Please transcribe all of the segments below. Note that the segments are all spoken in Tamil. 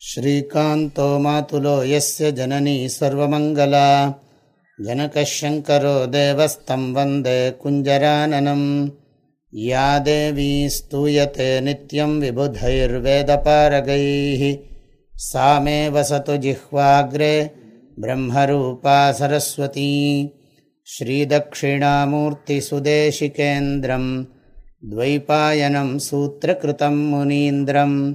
श्रीकान्तो मातुलो यस्य जननी सर्वमङ्गला। जनकशङ्करो देवस्तं वन्दे कुञ्जराननम्। या देवी स्तूयते नित्यं विबुधैर्वेदपारगैः। सा मे वसतु जिह्वाग्रे ब्रह्मरूपा सरस्वती। श्रीदक्षिणामूर्तिसुदेशिकेन्द्रं द्वैपायनं सूत्रकृतं मुनीन्द्रम्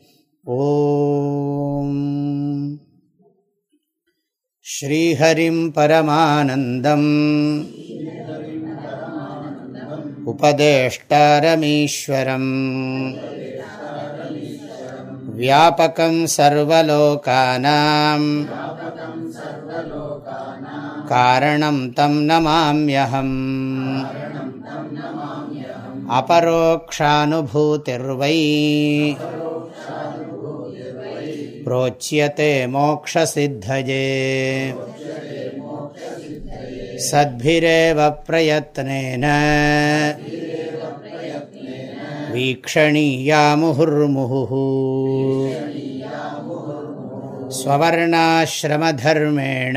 ॐ श्रीहरिं परमानन्दम् उपदेष्टारमीश्वरम् व्यापकं सर्वलोकानां कारणं तं नमाम्यहम् अपरोक्षानुभूतिर्वै प्रोच्यते मोक्षसिद्धये सद्भिरेव प्रयत्नेन वीक्षणीया मुहुर्मुहुः स्ववर्णाश्रमधर्मेण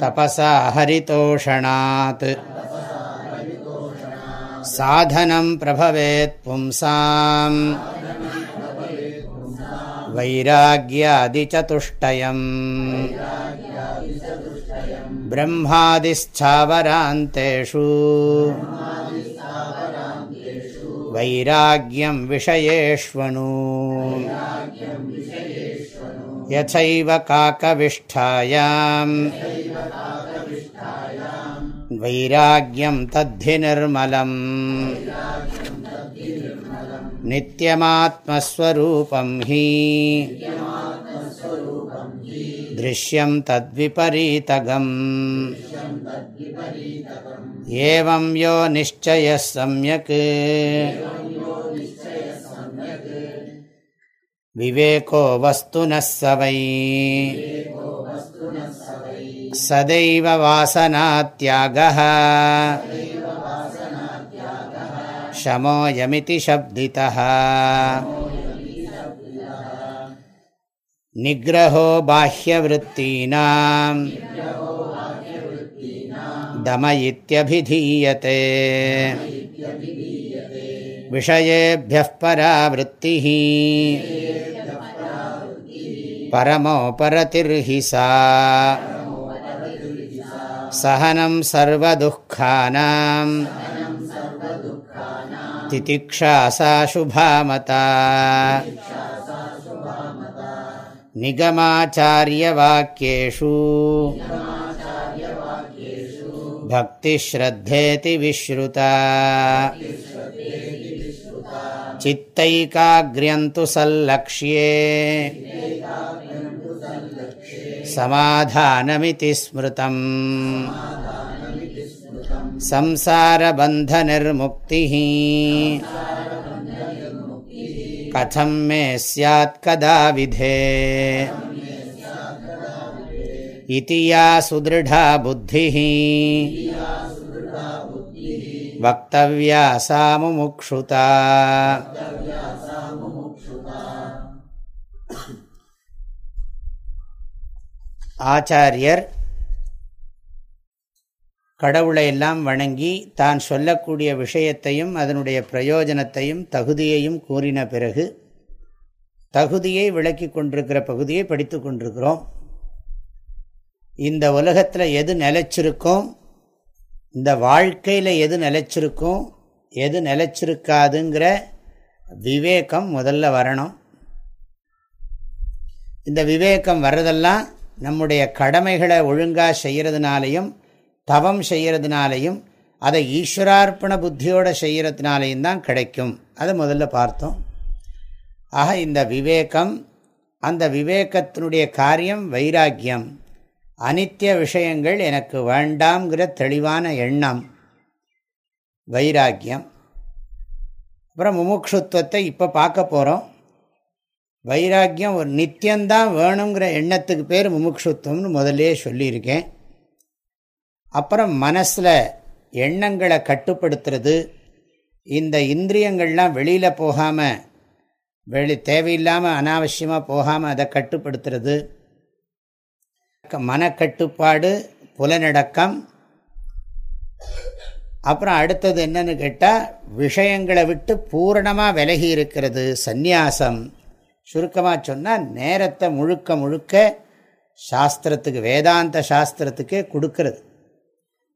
तपसा हरितोषणात् साधनं प्रभवेत् पुंसाम् वैराग्यादिचतुष्टयम् ब्रह्मादिस्थावरान्तेषु वैराग्यं विषयेष्वनु यथैव काकविष्ठायाम् वैराग्यं तद्धि निर्मलम् नित्यमात्मस्वरूपं हि दृश्यं तद्विपरीतगम् एवं यो निश्चयः सम्यक् विवेको वस्तुनः स वै सदैव वासनात्यागः शमोऽयमिति शब्दितः निग्रहो बाह्यवृत्तीनां दम इत्यभिधीयते विषयेभ्यः परावृत्तिः परमोपरतिर्हि सा सहनं सर्वदुःखानां तितिक्षा सा शुभामता निगमाचार्यवाक्येषु भक्तिश्रद्धेति विश्रुता चित्तैकाग्र्यन्तु सल्लक्ष्ये समाधानमिति स्मृतम् संसारबन्धनिर्मुक्तिः कथं मे स्यात् कदा विधे इति या सुदृढा बुद्धिः वक्तव्या सा मुमुक्षुता ஆச்சாரியர் கடவுளை எல்லாம் வணங்கி தான் சொல்லக்கூடிய விஷயத்தையும் அதனுடைய பிரயோஜனத்தையும் தகுதியையும் கூறின பிறகு தகுதியை விளக்கி கொண்டிருக்கிற பகுதியை படித்து கொண்டிருக்கிறோம். இந்த உலகத்தில் எது நிலச்சிருக்கோம்? இந்த வாழ்க்கையில் எது நிலச்சிருக்கும்? எது நிலச்சிருக்காதுங்கிற விவேகம் முதல்ல வரணும். இந்த விவேகம் வர்றதெல்லாம் நம்முடைய கடமைகளை ஒழுங்காக செய்கிறதுனாலையும் தவம் செய்கிறதுனாலையும் அதை ஈஸ்வரார்ப்பண புத்தியோடு செய்கிறதுனாலையும் தான் கிடைக்கும். அதை முதல்ல பார்த்தோம். ஆக இந்த விவேகம் அந்த விவேகத்தினுடைய காரியம் வைராக்கியம். அனித்திய விஷயங்கள் எனக்கு வேண்டாம்ங்கிற தெளிவான எண்ணம். வைராக்கியம். அப்புறம் முமுட்சுத்துவத்தை இப்போ பார்க்க போகிறோம் வைராக்கியம் ஒரு நித்தியந்தான் வேணுங்கிற எண்ணத்துக்கு பேர் முமுட்சுத்துவம்னு முதலே சொல்லியிருக்கேன். அப்புறம் மனசில் எண்ணங்களை கட்டுப்படுத்துறது இந்த இந்திரியங்கள்லாம் வெளியில் போகாமல் வெளி தேவையில்லாமல் அனாவசியமாக போகாமல் அதை கட்டுப்படுத்துறது. மனக்கட்டுப்பாடு புலநடக்கம் அப்புறம் அடுத்தது என்னன்னு கேட்டால் விஷயங்களை விட்டு பூரணமாக விலகி இருக்கிறது சந்நியாசம். சுருக்கமாக சொன்னால் நேரத்தை முழுக்க முழுக்க சாஸ்திரத்துக்கு வேதாந்த சாஸ்திரத்துக்கே கொடுக்கறது.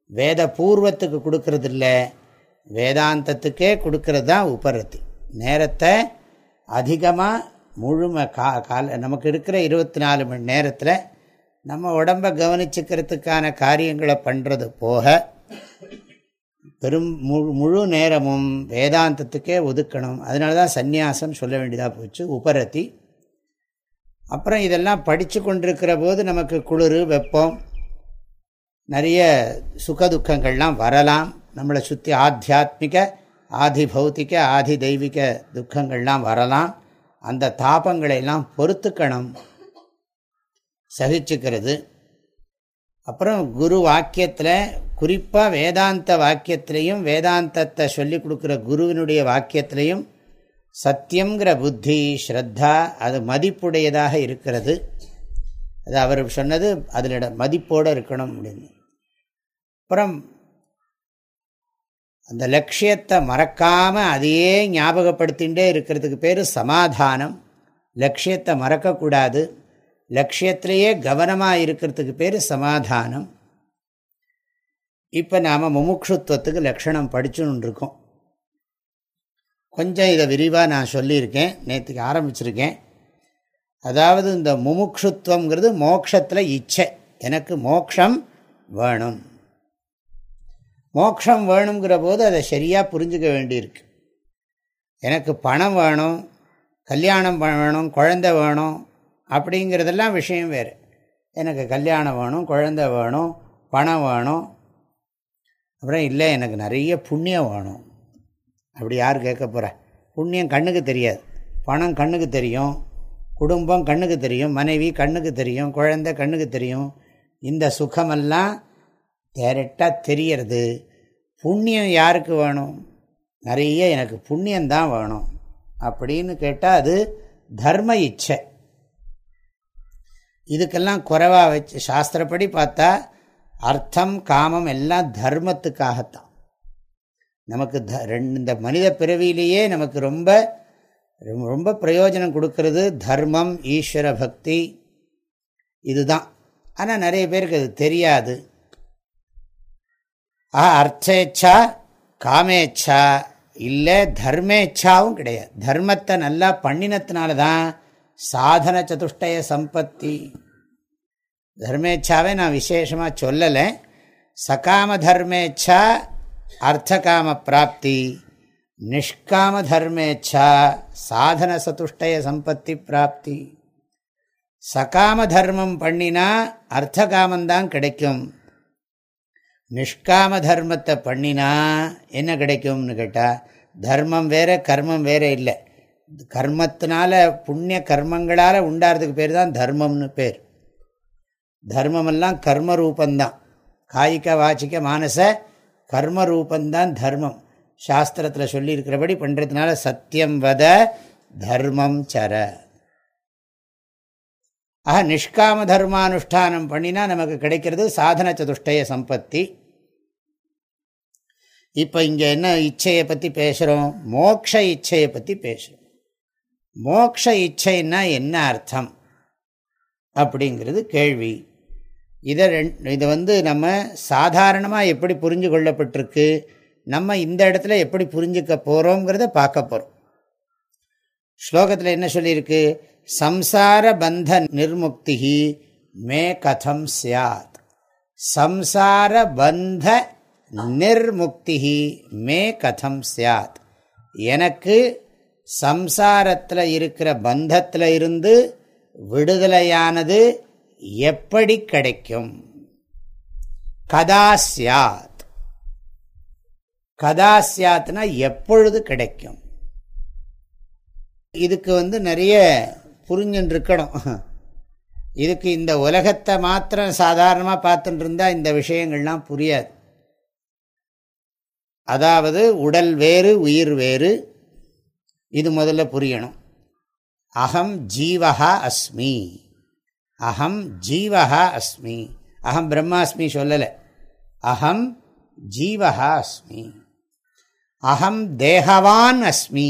வேத பூர்வத்துக்கு கொடுக்கறது இல்லை வேதாந்தத்துக்கே கொடுக்கறது தான் உபரத்தி. நேரத்தை அதிகமாக முழுமை கா கால நமக்கு இருக்கிற இருபத்தி நாலு மணி நேரத்தில் நம்ம உடம்பை கவனிச்சுக்கிறதுக்கான காரியங்களை பண்ணுறது போக பெரும் முழு முழு நேரமும் வேதாந்தத்துக்கே ஒதுக்கணும். அதனால தான் சந்நியாசம் சொல்ல வேண்டியதாக போச்சு. உபரத்தி அப்புறம் இதெல்லாம் படித்து கொண்டிருக்கிற போது நமக்கு குளிர் வெப்பம் நிறைய சுகதுக்கங்கள்லாம் வரலாம். நம்மளை சுற்றி ஆத்தியாத்மிக ஆதி பௌத்திக ஆதி தெய்வீக துக்கங்கள்லாம் வரலாம். அந்த தாபங்களையெல்லாம் பொறுத்துக்கணும். சகிச்சுக்கிறது. அப்புறம் குரு வாக்கியத்தில் குறிப்பாக வேதாந்த வாக்கியத்திலையும் வேதாந்தத்தை சொல்லிக் கொடுக்குற குருவினுடைய வாக்கியத்திலையும் சத்தியங்கிற புத்தி ஸ்ரத்தா அது மதிப்புடையதாக இருக்கிறது. அது அவர் சொன்னது அதில் மதிப்போடு இருக்கணும் அப்படின்னு. அப்புறம் அந்த லட்சியத்தை மறக்காமல் அதையே ஞாபகப்படுத்திகிட்டே இருக்கிறதுக்கு பேர் சமாதானம். லட்சியத்தை மறக்கக்கூடாது. லட்சியத்திலேயே கவனமாக இருக்கிறதுக்கு பேர் சமாதானம். இப்போ நாம் முமுட்சுத்துவத்துக்கு லக்ஷணம் படிச்சுன்னு இருக்கோம் கொஞ்சம் இதை விரிவாக நான் சொல்லியிருக்கேன். நேற்றுக்கு ஆரம்பிச்சிருக்கேன். அதாவது இந்த முமுட்சுத்துவங்கிறது மோக்ஷத்தில் இச்சை. எனக்கு மோக்ஷம் வேணும். மோக்ஷம் வேணுங்கிற போது அதை சரியாக புரிஞ்சுக்க வேண்டியிருக்கு. எனக்கு பணம் வேணும் கல்யாணம் வேணும் குழந்த வேணும் அப்படிங்கிறதெல்லாம் விஷயம் வேறு. எனக்கு கல்யாணம் வேணும் குழந்த வேணும் பணம் வேணும் அப்புறம் இல்லை எனக்கு நிறைய புண்ணியம் வேணும். அப்படி யார் கேட்க போகிற புண்ணியம் கண்ணுக்கு தெரியாது. பணம் கண்ணுக்கு தெரியும். குடும்பம் கண்ணுக்கு தெரியும். மனைவி கண்ணுக்கு தெரியும். குழந்தை கண்ணுக்கு தெரியும். இந்த சுகமெல்லாம் டேரெக்டாக தெரியறது. புண்ணியம் யாருக்கு வேணும்? நிறைய எனக்கு புண்ணியந்தான் வேணும். அப்படின்னு கேட்டால் அது தர்ம இச்சை. இதுக்கெல்லாம் குறைவாக வச்சு சாஸ்திரப்படி பார்த்தா அர்த்தம் காமம் எல்லாம் தர்மத்துக்காகத்தான். நமக்கு த ரெண்டு இந்த மனித பிறவியிலேயே நமக்கு ரொம்ப ரொம்ப பிரயோஜனம் கொடுக்கறது தர்மம் ஈஸ்வர பக்தி இதுதான். ஆனால் நிறைய பேருக்கு அது தெரியாது. ஆ அர்த்தேச்சா காமேச்சா இல்லை தர்மேச்சாவும் கிடையாது. தர்மத்தை நல்லா பண்ணினத்தினால தான் சாதன சதுஷ்டய சம்பத்தி தர்மேச்சாவே நான் விசேஷமாக சொல்லலை. சகாம தர்மேச்சா அர்த்தகாம பிராப்தி நிஷ்காம தர்மேச்சா சாதன சதுஷ்டய சம்பத்தி பிராப்தி. சகாம தர்மம் பண்ணினா அர்த்தகாமந்தான் கிடைக்கும். நிஷ்காம தர்மத்தை பண்ணினா என்ன கிடைக்கும்னு கேட்டால் தர்மம் வேறு கர்மம் வேறு இல்லை. கர்மத்தினால புண்ணிய கர்மங்களால் உண்டாகிறதுக்கு பேர் தான் தர்மம்னு பேர். தர்மமெல்லாம் கர்ம ரூபந்தான் காய்க வாச்சிக்க மானச கர்ம ரூபந்தான் தர்மம். சாஸ்திரத்தில் சொல்லியிருக்கிறபடி பண்ணுறதுனால சத்தியம் வத தர்மம் சர. ஆக நிஷ்காம தர்மானுஷ்டானம் பண்ணினா நமக்கு கிடைக்கிறது சாதன சதுஷ்டய சம்பத்தி. இப்போ இங்கே என்ன இச்சையை பற்றி பேசுகிறோம் மோக்ஷ இச்சையை பற்றி பேசுகிறோம் மோக்ஷ இச்சைன்னா என்ன அர்த்தம்? அப்படிங்கிறது கேள்வி. இதை ரெண் இதை வந்து நம்ம சாதாரணமாக எப்படி புரிஞ்சு கொள்ளப்பட்டிருக்கு நம்ம இந்த இடத்துல எப்படி புரிஞ்சுக்க போகிறோங்கிறத பார்க்க போகிறோம் ஸ்லோகத்தில் என்ன சொல்லியிருக்கு? சம்சார பந்த நிர்முக்தி மே கதம் சியாத் சம்சார பந்த நிர்முக்தி மே கதம் சியாத் எனக்கு சம்சாரத்தில் இருக்கிற பந்தத்தில் இருந்து விடுதலையானது எப்படி கிடைக்கும்? கதா சியாத் கதா சியாத்னா எப்பொழுது கிடைக்கும்? இதுக்கு வந்து நிறைய புரிஞ்சுன்னு இருக்கணும் இதுக்கு இந்த உலகத்தை மாத்திரம் சாதாரணமாக பார்த்துட்டு இருந்தால் இந்த விஷயங்கள்லாம் புரியாது. அதாவது உடல் வேறு உயிர் வேறு இது முதல்ல புரியணும். அகம் ஜீவகா அஸ்மி. அகம் ஜீவகா அஸ்மி. அகம் பிரம்மாஸ்மி சொல்லலை. அகம் ஜீவகா அஸ்மி. அகம் தேகவான் அஸ்மி.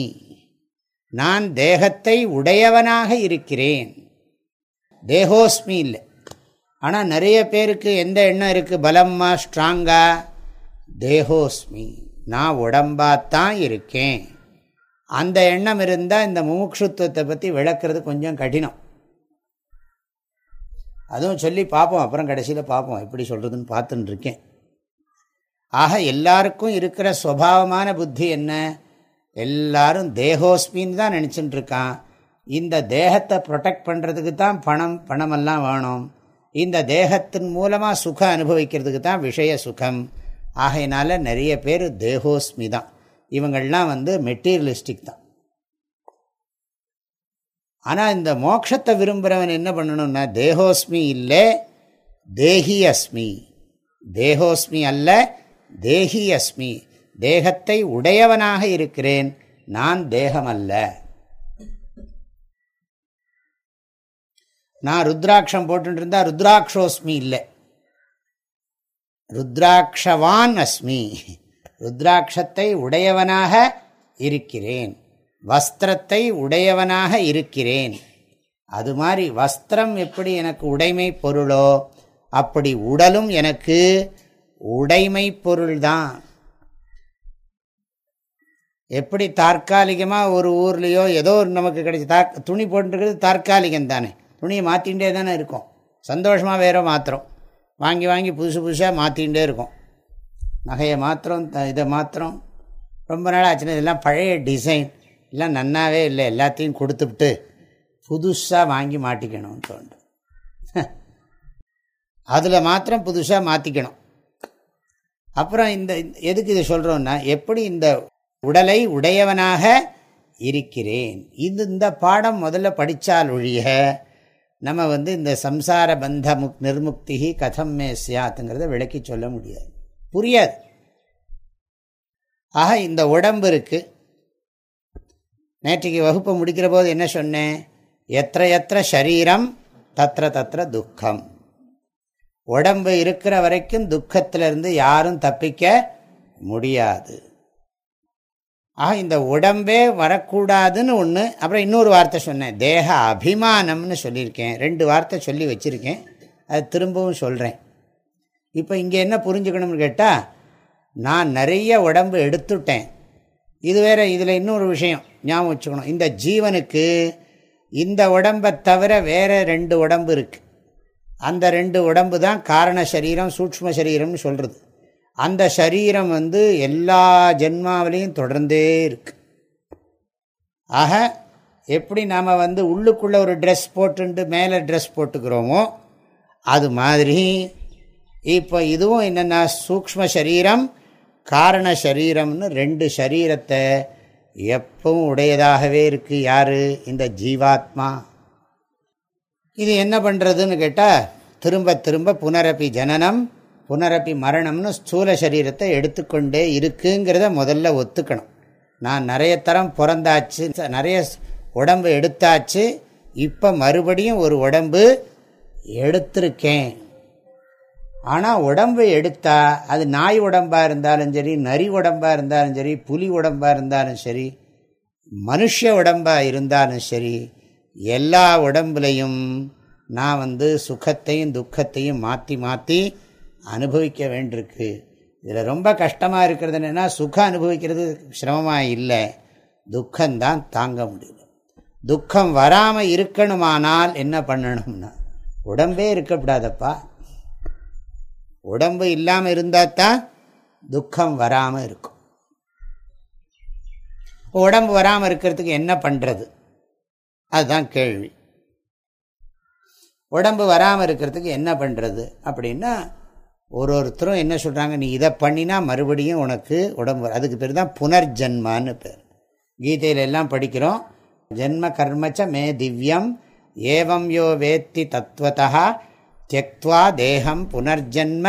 நான் தேகத்தை உடையவனாக இருக்கிறேன். தேகோஸ்மி இல்லை. ஆனால் நிறைய பேருக்கு எந்த எண்ணம் இருக்குது பலம்மா ஸ்ட்ராங்கா? தேகோஸ்மி. நான் உடம்பாத்தான் இருக்கேன். அந்த எண்ணம் இருந்தால் இந்த முமுட்சுத்துவத்தை பற்றி விளக்குறது கொஞ்சம் கடினம். அதுவும் சொல்லி பார்ப்போம் அப்புறம் கடைசியில் பார்ப்போம் எப்படி சொல்கிறதுன்னு பார்த்துன்னு இருக்கேன் ஆக எல்லாருக்கும் இருக்கிற சுவாவமான புத்தி என்ன? எல்லாரும் தேகோஸ்மின்னு தான் நினச்சிட்டு இருக்கான் இந்த தேகத்தை ப்ரொடெக்ட் பண்ணுறதுக்கு தான் பணம் பணமெல்லாம் வேணும். இந்த தேகத்தின் மூலமாக சுகம் அனுபவிக்கிறதுக்கு தான் விஷய சுகம். ஆகையினால நிறைய பேர் தேகோஸ்மி தான். இவங்கள்லாம் வந்து மெட்டீரியலிஸ்டிக் தான். ஆனால் இந்த மோட்சத்தை விரும்புகிறவன் என்ன பண்ணணும்னா தேகோஸ்மி இல்லை தேஹி அஸ்மி தேகோஸ்மி அல்ல தேஹி அஸ்மி தேகத்தை உடையவனாக இருக்கிறேன் நான் தேகம் அல்ல நான் ருத்ராட்சம் போட்டுருந்தா ருத்ராட்சோஸ்மி இல்லை. ருத்ராட்சவான் அஸ்மி. ருத்ராட்சத்தை உடையவனாக இருக்கிறேன். வஸ்திரத்தை உடையவனாக இருக்கிறேன். அது மாதிரி வஸ்திரம் எப்படி எனக்கு உடைமை பொருளோ அப்படி உடலும் எனக்கு உடைமை பொருள்தான். எப்படி தற்காலிகமாக ஒரு ஊர்லேயோ ஏதோ ஒரு நமக்கு கிடைச்சி தா துணி போட்டுருக்கிறது தற்காலிகம் தானே துணியை மாற்றிகிட்டே தானே இருக்கும். சந்தோஷமாக வேற மாத்திரம் வாங்கி வாங்கி புதுசு புதுசாக மாற்றிகிட்டே இருக்கும். நகையை மாத்திரம் இதை மாத்திரம் ரொம்ப நாள் ஆச்சுன்னா இதெல்லாம் பழைய டிசைன் எல்லாம் நன்னாவே இல்லை எல்லாத்தையும் கொடுத்துவிட்டு புதுசாக வாங்கி மாட்டிக்கணும்னு தோன்று அதில் மாத்திரம் புதுசாக மாற்றிக்கணும் அப்புறம் இந்த எதுக்கு இதை சொல்கிறோன்னா எப்படி இந்த உடலை உடையவனாக இருக்கிறேன். இது இந்த பாடம் முதல்ல படித்தால் ஒழிய நம்ம வந்து இந்த சம்சார பந்த முக் நிர்முக்தி கதம் மே சியாத்துங்கிறத விளக்கி சொல்ல முடியாது. புரியாது. ஆக இந்த உடம்பு இருக்குது நேற்றுக்கு வகுப்பை முடிக்கிற போது என்ன சொன்னேன்? எத்த எத்த சரீரம் தத்திர தத்திர துக்கம். உடம்பு இருக்கிற வரைக்கும் துக்கத்திலிருந்து யாரும் தப்பிக்க முடியாது. ஆக இந்த உடம்பே வரக்கூடாதுன்னு ஒன்று அப்புறம் இன்னொரு வார்த்தை சொன்னேன். தேக அபிமானம்னு சொல்லியிருக்கேன். ரெண்டு வார்த்தை சொல்லி வச்சுருக்கேன். அது திரும்பவும் சொல்கிறேன் இப்போ இங்கே என்ன புரிஞ்சுக்கணும்னு கேட்டால் நான் நிறைய உடம்பு எடுத்துட்டேன். இது வேறு இதில் இன்னொரு விஷயம். ஞாபகம் வச்சுக்கணும். இந்த ஜீவனுக்கு இந்த உடம்பை தவிர வேறு ரெண்டு உடம்பு இருக்குது அந்த ரெண்டு உடம்பு தான் காரண சரீரம் சூக்ம சரீரம்னு சொல்கிறது அந்த சரீரம் வந்து எல்லா ஜென்மாவிலையும் தொடர்ந்தே இருக்கு. ஆக எப்படி நாம் வந்து உள்ளுக்குள்ளே ஒரு ட்ரெஸ் போட்டுண்டு மேலே ட்ரெஸ் போட்டுக்கிறோமோ அது மாதிரி இப்போ இதுவும் என்னென்னா சூக்ம சரீரம் காரண சரீரம்னு ரெண்டு சரீரத்தை எப்பவும் உடையதாகவே இருக்குது யார்? இந்த ஜீவாத்மா. இது என்ன பண்ணுறதுன்னு கேட்டால் திரும்ப திரும்ப புனரப்பி ஜனனம் புனரப்பி மரணம்னு ஸ்தூல சரீரத்தை எடுத்துக்கொண்டே இருக்குங்கிறத முதல்ல ஒத்துக்கணும். நான் நிறைய தரம் பிறந்தாச்சு நிறைய உடம்பு எடுத்தாச்சு இப்போ மறுபடியும் ஒரு உடம்பு எடுத்திருக்கேன். ஆனால் உடம்பு எடுத்தால் அது நாய் உடம்பாக இருந்தாலும் சரி நரி உடம்பாக இருந்தாலும் சரி புலி உடம்பாக இருந்தாலும் சரி மனுஷ உடம்பாக இருந்தாலும் சரி எல்லா உடம்புலையும் நான் வந்து சுகத்தையும் துக்கத்தையும் மாற்றி மாற்றி அனுபவிக்க வேண்டியிருக்கு. இதில் ரொம்ப கஷ்டமாக இருக்கிறது என்னென்னா சுகம் அனுபவிக்கிறது சிரமமாக இல்லை. துக்கம்தான் தாங்க முடியல துக்கம் வராமல் இருக்கணுமானால் என்ன பண்ணணும்னா உடம்பே இருக்கக்கூடாதப்பா உடம்பு இல்லாமல் இருந்தால் தான் துக்கம் வராமல் இருக்கும். உடம்பு வராமல் இருக்கிறதுக்கு என்ன பண்ணுறது அதுதான் கேள்வி. உடம்பு வராமல் இருக்கிறதுக்கு என்ன பண்ணுறது அப்படின்னா ஒரு ஒருத்தரும் என்ன சொல்கிறாங்க நீ இதை பண்ணினா மறுபடியும் உனக்கு உடம்பு அதுக்கு பேர் தான் புனர்ஜன்மான்னு பேர். கீதையில எல்லாம் படிக்கிறோம். ஜென்ம கர்மச்ச மே திவ்யம் ஏவம் யோ வேத்தி தத்துவத்தா தியக்வா தேகம் புனர்ஜன்ம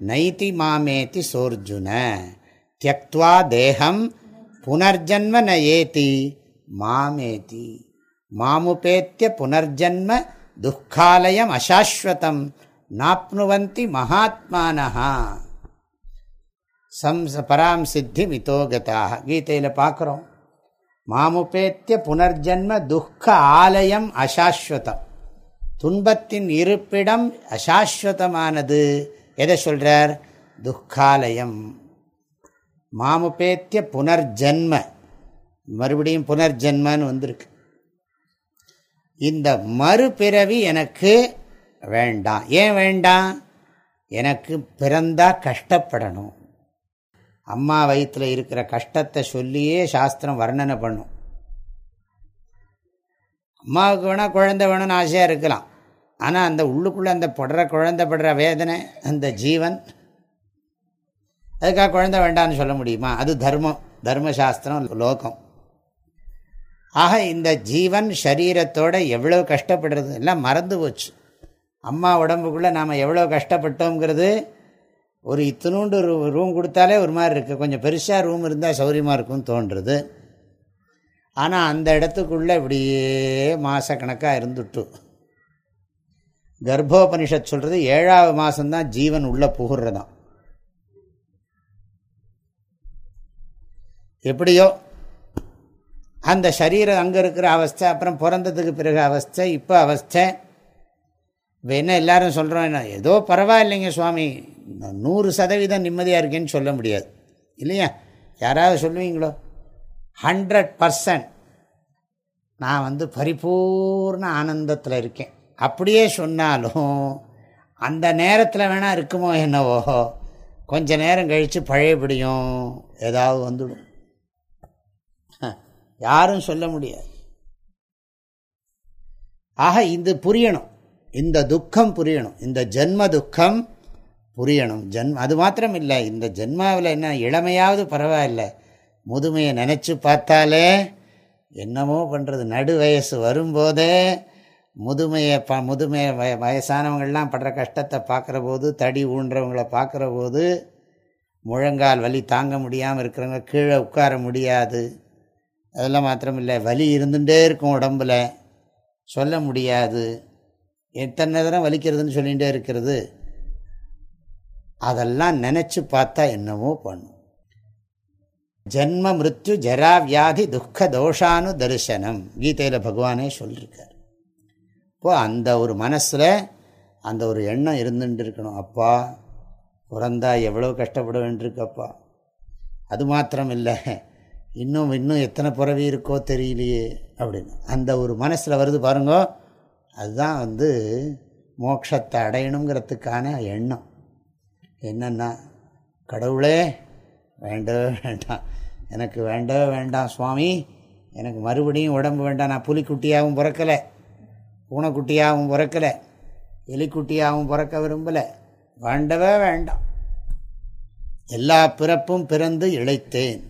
நைதி மாமேதி சோர்ஜுன தியக்வா தேகம் புனர்ஜன்ம ந ஏதி மாமேதி மாமுபேத்திய புனர்ஜன்ம துக்காலயம் அசாஸ்வதம் நாப்னுவந்தி மகாத்மானஹா சம்ச பராம் சித்தி மிதோகதாக கீதையில் பார்க்குறோம் மாமுபேத்திய புனர்ஜன்ம துக்க ஆலயம் அசாஸ்வதம் துன்பத்தின் இருப்பிடம் அசாஸ்வதமானது. எதை சொல்கிறார் துக்காலயம். மாமுபேத்திய புனர்ஜென்ம. மறுபடியும் புனர்ஜென்மன்னு வந்திருக்கு. இந்த மறுபிறவி எனக்கு வேண்டாம். ஏன் வேண்டாம்? எனக்கு பிறந்தா கஷ்டப்படணும். அம்மா வயிற்றில் இருக்கிற கஷ்டத்தை சொல்லியே சாஸ்திரம் வர்ணனை பண்ணும். அம்மாவுக்கு வேணால் குழந்தை வேணும்னு ஆசையாக இருக்கலாம். ஆனால் அந்த உள்ளுக்குள்ளே அந்த படுற குழந்தை படுற வேதனை அந்த ஜீவன் அதுக்காக குழந்தை வேண்டான்னு சொல்ல முடியுமா? அது தர்மம் தர்மசாஸ்திரம் லோகம். ஆக இந்த ஜீவன் சரீரத்தோட எவ்வளோ கஷ்டப்படுறது? எல்லாம் மறந்து போச்சு. அம்மா உடம்புக்குள்ளே நாம் எவ்வளோ கஷ்டப்பட்டோங்கிறது ஒரு இத்தினூண்டு ரூம் கொடுத்தாலே ஒரு மாதிரி இருக்குது கொஞ்சம் பெருசாக ரூம் இருந்தால் சௌரியமாக இருக்கும்னு தோன்றுறது. ஆனால் அந்த இடத்துக்குள்ளே இப்படியே மாதக்கணக்காக இருந்துட்டு. கர்ப்போபனிஷத் சொல்கிறது ஏழாவது மாதம்தான் ஜீவன் உள்ளே புகுறதான் எப்படியோ அந்த சரீரம் அங்கே இருக்கிற அவஸ்தை அப்புறம் பிறந்ததுக்கு பிறகு அவஸ்தை இப்போ அவஸ்தை. இப்போ என்ன எல்லாரும் சொல்கிறோம் என்ன ஏதோ பரவாயில்லைங்க சுவாமி நூறு சதவீதம் நிம்மதியாக இருக்கேன்னு சொல்ல முடியாது. இல்லையா? யாராவது சொல்லுவீங்களோ? ஹண்ட்ரட் பர்சன்ட் நான் வந்து பரிபூர்ண ஆனந்தத்தில் இருக்கேன். அப்படியே சொன்னாலும் அந்த நேரத்தில் வேணால் இருக்குமோ என்னவோ கொஞ்ச நேரம் கழித்து பழையபடியும் ஏதாவது வந்துடும். யாரும் சொல்ல முடியாது. ஆக இது புரியணும். இந்த துக்கம் புரியணும். இந்த ஜென்ம துக்கம் புரியணும். ஜென்ம அது மாத்திரம் இல்லை இந்த ஜென்மாவில் என்ன இளமையாவது பரவாயில்ல. முதுமையை நினச்சி பார்த்தாலே என்னமோ பண்ணுறது நடு வயசு வரும்போதே முதுமையை ப முதுமையை வய வயசானவங்கள்லாம் படுற கஷ்டத்தை பார்க்குற போது தடி ஊன்றவங்களை பார்க்குற போது முழங்கால் வலி தாங்க முடியாமல் இருக்கிறவங்க கீழே உட்கார முடியாது. அதெல்லாம் மாத்திரம் இல்லை வலி இருந்துகிட்டே இருக்கும் உடம்பில். சொல்ல முடியாது. எத்தனை தரம் வலிக்கிறதுன்னு சொல்லிகிட்டே இருக்கிறது. அதெல்லாம் நினச்சி பார்த்தா என்னமோ பண்ணும். ஜென்ம மிருத்யு ஜரா வியாதி துக்க தோஷானு தரிசனம். கீதையில் பகவானே சொல்லியிருக்கார் இப்போது அந்த ஒரு மனசில் அந்த ஒரு எண்ணம் இருந்துட்டு இருக்கணும். அப்பா பிறந்தா எவ்வளோ கஷ்டப்பட வேண்டியிருக்கப்பா அது மாத்திரம் இல்லை இன்னும் இன்னும் எத்தனை பிறவி இருக்கோ தெரியலையே அப்படின்னு. அந்த ஒரு மனசில் வருது பாருங்க அதுதான் வந்து மோட்சத்தை அடையணுங்கிறதுக்கான எண்ணம். என்னென்னா கடவுளே வேண்டவே வேண்டாம். எனக்கு வேண்டவே வேண்டாம் சுவாமி. எனக்கு மறுபடியும் உடம்பு வேண்டாம். நான் புலிக்குட்டியாகவும் பிறக்கலை. பூனைக்குட்டியாகவும் பிறக்கலை. எலிக்குட்டியாகவும் பிறக்க விரும்பலை. வேண்டவே வேண்டாம். எல்லா பிறப்பும் பிறந்து இழைத்தேன்.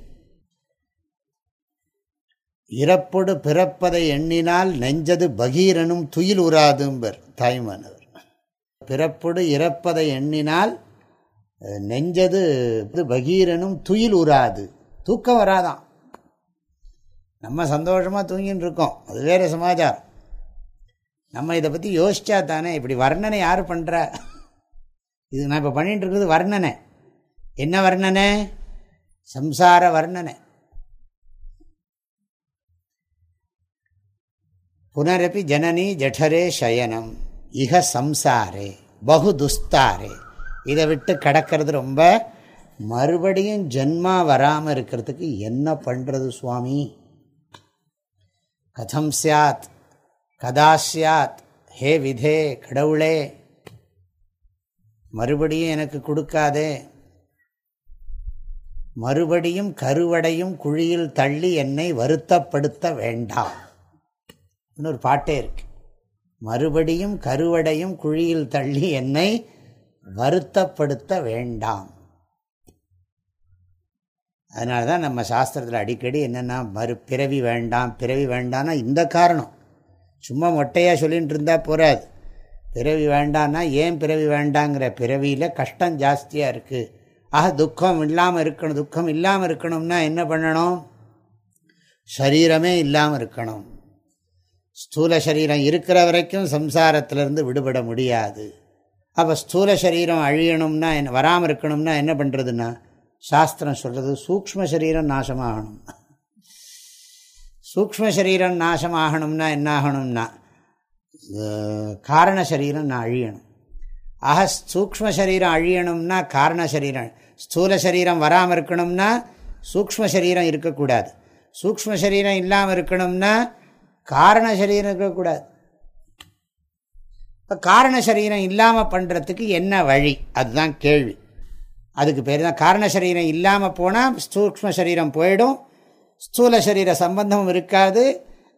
இறப்பொடு பிறப்பதை எண்ணினால் நெஞ்சது பகீரனும் துயில் உராதும்பர் தாய்மானவர். பிறப்பொடு இறப்பதை எண்ணினால் நெஞ்சது பகீரனும் துயில் உராது. தூக்கம் வராதான். நம்ம சந்தோஷமாக தூங்கின்னு இருக்கோம். அது வேறு சமாச்சாரம். நம்ம இதை பற்றி யோசிச்சா தானே இப்படி வர்ணனை யார் பண்ணுறா இது நான் இப்போ பண்ணிகிட்டு இருக்கிறது வர்ணனை. என்ன வர்ணனை? சம்சார வர்ணனை. புனரப்பி ஜனனி ஜடரே சயனம். இக சம்சாரே. பகு துஸ்தாரே இதை விட்டு கடக்கிறது ரொம்ப மறுபடியும் ஜென்மா வராமல் இருக்கிறதுக்கு என்ன பண்ணுறது சுவாமி? கதம் சாத் கதா சாத் ஹே விதே கடவுளே. மறுபடியும் எனக்கு கொடுக்காதே. மறுபடியும் கருவடையும் குழியில் தள்ளி என்னை வருத்தப்படுத்த வேண்டாம் இன்னொரு பாட்டே இருக்கு. மறுபடியும் கருவடையும் குழியில் தள்ளி என்னை வருத்தப்படுத்த வேண்டாம். அதனால தான் நம்ம சாஸ்திரத்தில் அடிக்கடி என்னென்னா மறு பிறவி வேண்டாம் பிறவி வேண்டாம்னா இந்த காரணம். சும்மா மொட்டையாக சொல்லிகிட்டு இருந்தால் போகாது பிறவி வேண்டான்னா ஏன் பிறவி வேண்டாங்கிற பிறவியில் கஷ்டம் ஜாஸ்தியாக இருக்குது ஆக துக்கம் இல்லாமல் இருக்கணும் துக்கம் இல்லாமல் இருக்கணும்னா என்ன பண்ணணும்? சரீரமே இல்லாமல் இருக்கணும். ஸ்தூல சரீரம் இருக்கிற வரைக்கும் சம்சாரத்திலேருந்து விடுபட முடியாது. அப்போ ஸ்தூல சரீரம் அழியணும்னா என்ன வராமல் இருக்கணும்னா என்ன பண்ணுறதுன்னா சாஸ்திரம் சொல்கிறது சூக்ம சரீரம் நாசமாகணும். சூக்ம சரீரம் நாசமாகணும்னா என்ன ஆகணும்னா காரண சரீரம் நான் அழியணும். ஆக சூக்ம சரீரம் அழியணும்னா காரண சரீரம். ஸ்தூல சரீரம் வராமல் இருக்கணும்னா சூக்ம சரீரம் இருக்கக்கூடாது. சூக்ம சரீரம் இல்லாமல் இருக்கணும்னா காரண சரீரம் இருக்கக்கூடாது. இப்போ காரண சரீரம் இல்லாமல் பண்ணுறதுக்கு என்ன வழி? அதுதான் கேள்வி. அதுக்கு பேர் தான் காரண சரீரம் இல்லாமல் போனால் சூக்ம சரீரம் போயிடும். ஸ்தூல சரீர சம்பந்தமும் இருக்காது.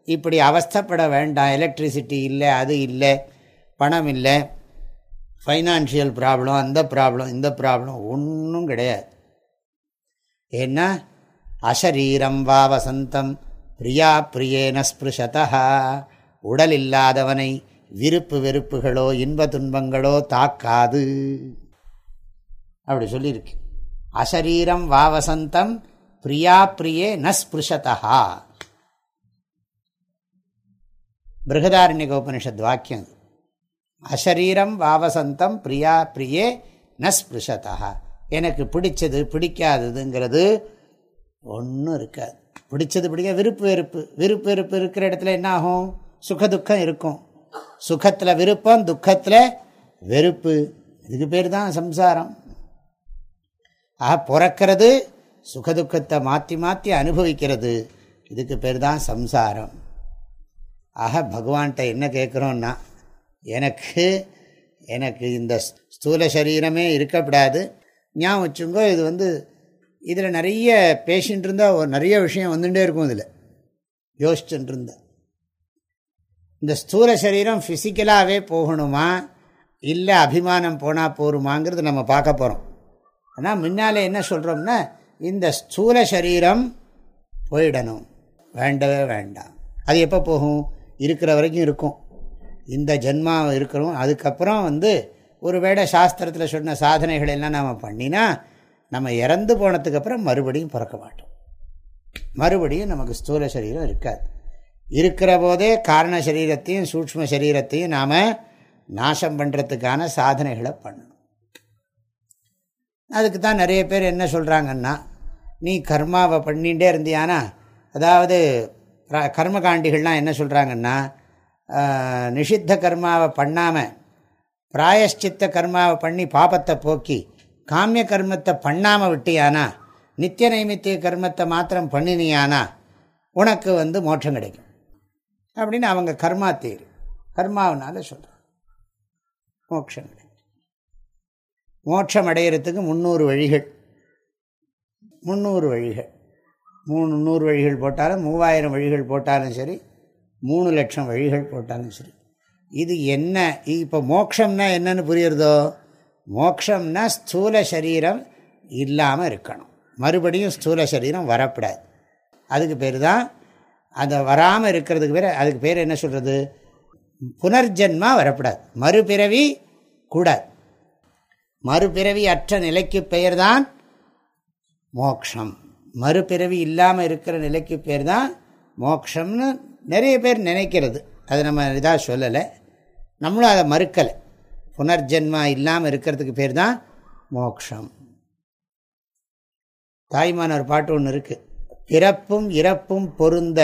இப்படி அவஸ்தப்பட வேண்டாம். எலக்ட்ரிசிட்டி இல்லை அது இல்லை பணம் இல்லை ஃபைனான்ஷியல் ப்ராப்ளம் அந்த ப்ராப்ளம் இந்த ப்ராப்ளம் ஒன்றும் கிடையாது. ஏன்னா அசரீரம் வா வசந்தம் பிரியா பிரியேன ஸ்பிருஷதா. உடல் இல்லாதவனை விருப்பு வெறுப்புகளோ இன்ப துன்பங்களோ தாக்காது. அப்படி சொல்லியிருக்கு. அசரீரம் வா வசந்தம் பிரியா பிரியே ந ஸ்பிருஷதா பிருகதாரண்யக உபனிஷத் வாக்கியம். அசரீரம் வாவசந்தம் பிரியா பிரியே ந ஸ்பிருஷதா எனக்கு பிடிச்சது பிடிக்காததுங்கிறது ஒன்றும் இருக்காது. பிடிச்சது பிடிக்க விருப்பு வெறுப்பு. விருப்பு வெறுப்பு இருக்கிற இடத்துல என்ன ஆகும் சுகதுக்கம் இருக்கும். சுகத்தில் விருப்பம் துக்கத்தில் வெறுப்பு. இதுக்கு பேர் தான் சம்சாரம். ஆக பிறக்கிறது சுகதுக்கத்தை மாற்றி மாற்றி அனுபவிக்கிறது. இதுக்கு பேர் தான் சம்சாரம். ஆக பகவான்கிட்ட என்ன கேட்குறோன்னா எனக்கு எனக்கு இந்த ஸ்தூல சரீரமே இருக்கக்கூடாது. ஞாபகம் வச்சுங்கோ இது வந்து இதில் நிறைய பேஷண்ட் இருந்தால் ஒரு நிறைய விஷயம் வந்துட்டே இருக்கும் இதில். யோசிச்சுட்டு இந்த ஸ்தூல சரீரம் ஃபிசிக்கலாகவே போகணுமா? இல்லை அபிமானம் போனால் போருமாங்கிறது நம்ம பார்க்க போகிறோம் ஆனால் முன்னால் என்ன சொல்கிறோம்னா இந்த ஸ்தூல சரீரம் போயிடணும். வேண்டவே வேண்டாம். அது எப்போ போகும்? இருக்கிற வரைக்கும் இருக்கும். இந்த ஜென்மா இருக்கிறோம். அதுக்கப்புறம் வந்து ஒரு வேளை சாஸ்திரத்தில் சொன்ன சாதனைகள் எல்லாம் நாம் பண்ணினா நம்ம இறந்து போனதுக்கப்புறம் மறுபடியும் பிறக்க மாட்டோம். மறுபடியும் நமக்கு ஸ்தூல சரீரம் இருக்காது. இருக்கிற போதே காரண சரீரத்தையும் சூக்ம சரீரத்தையும் நாம் நாசம் பண்ணுறதுக்கான சாதனைகளை பண்ணணும். அதுக்கு தான் நிறைய பேர் என்ன சொல்கிறாங்கன்னா நீ கர்மாவை பண்ணிகிட்டே இருந்தியானா? அதாவது கர்மகாண்டிகள்லாம் என்ன சொல்கிறாங்கன்னா நிஷித்த கர்மாவை பண்ணாமல் பிராயஷ்சித்த கர்மாவை பண்ணி பாபத்தை போக்கி காமிய கர்மத்தை பண்ணாமல் விட்டியானா? நித்திய நைமித்திய கர்மத்தை மாத்திரம் பண்ணினியானா? உனக்கு வந்து மோட்சம் கிடைக்கும். அப்படின்னு அவங்க கர்மா தேர். கர்மாவனால சொல்கிறான் மோட்சம் கிடைக்கும். மோட்சம் அடையிறதுக்கு முந்நூறு வழிகள். முந்நூறு வழிகள். மூணு நூறு வழிகள் போட்டாலும் மூவாயிரம் வழிகள் போட்டாலும் சரி மூணு லட்சம் வழிகள் போட்டாலும் சரி. இது என்ன? இப்போ மோக்ஷம்னா என்னன்னு புரியுறதோ? மோக்ஷம்னா ஸ்தூல சரீரம் இல்லாமல் இருக்கணும். மறுபடியும் ஸ்தூல சரீரம் வரக்கூடாது. அதுக்கு பேர் தான் அதை வராமல் இருக்கிறதுக்கு பேர் அதுக்கு பேர் என்ன சொல்கிறது புனர்ஜென்மா வரக்கூடாது. மறுபிறவி கூடாது. மறுபிறவி அற்ற நிலைக்கு பெயர் தான் மோக்ஷம். மறுபிறவி இல்லாமல் இருக்கிற நிலைக்கு பேர் தான் மோக்ஷம்னு நிறைய பேர் நினைக்கிறது. அது நம்ம இதாக சொல்லலை. நம்மளும் அதை மறுக்கலை. புனர்ஜென்மா இல்லாமல் இருக்கிறதுக்கு பேர் தான் மோக்ஷம். தாய்மான ஒரு பாட்டு ஒன்று இருக்குது பிறப்பும் இறப்பும் பொருந்த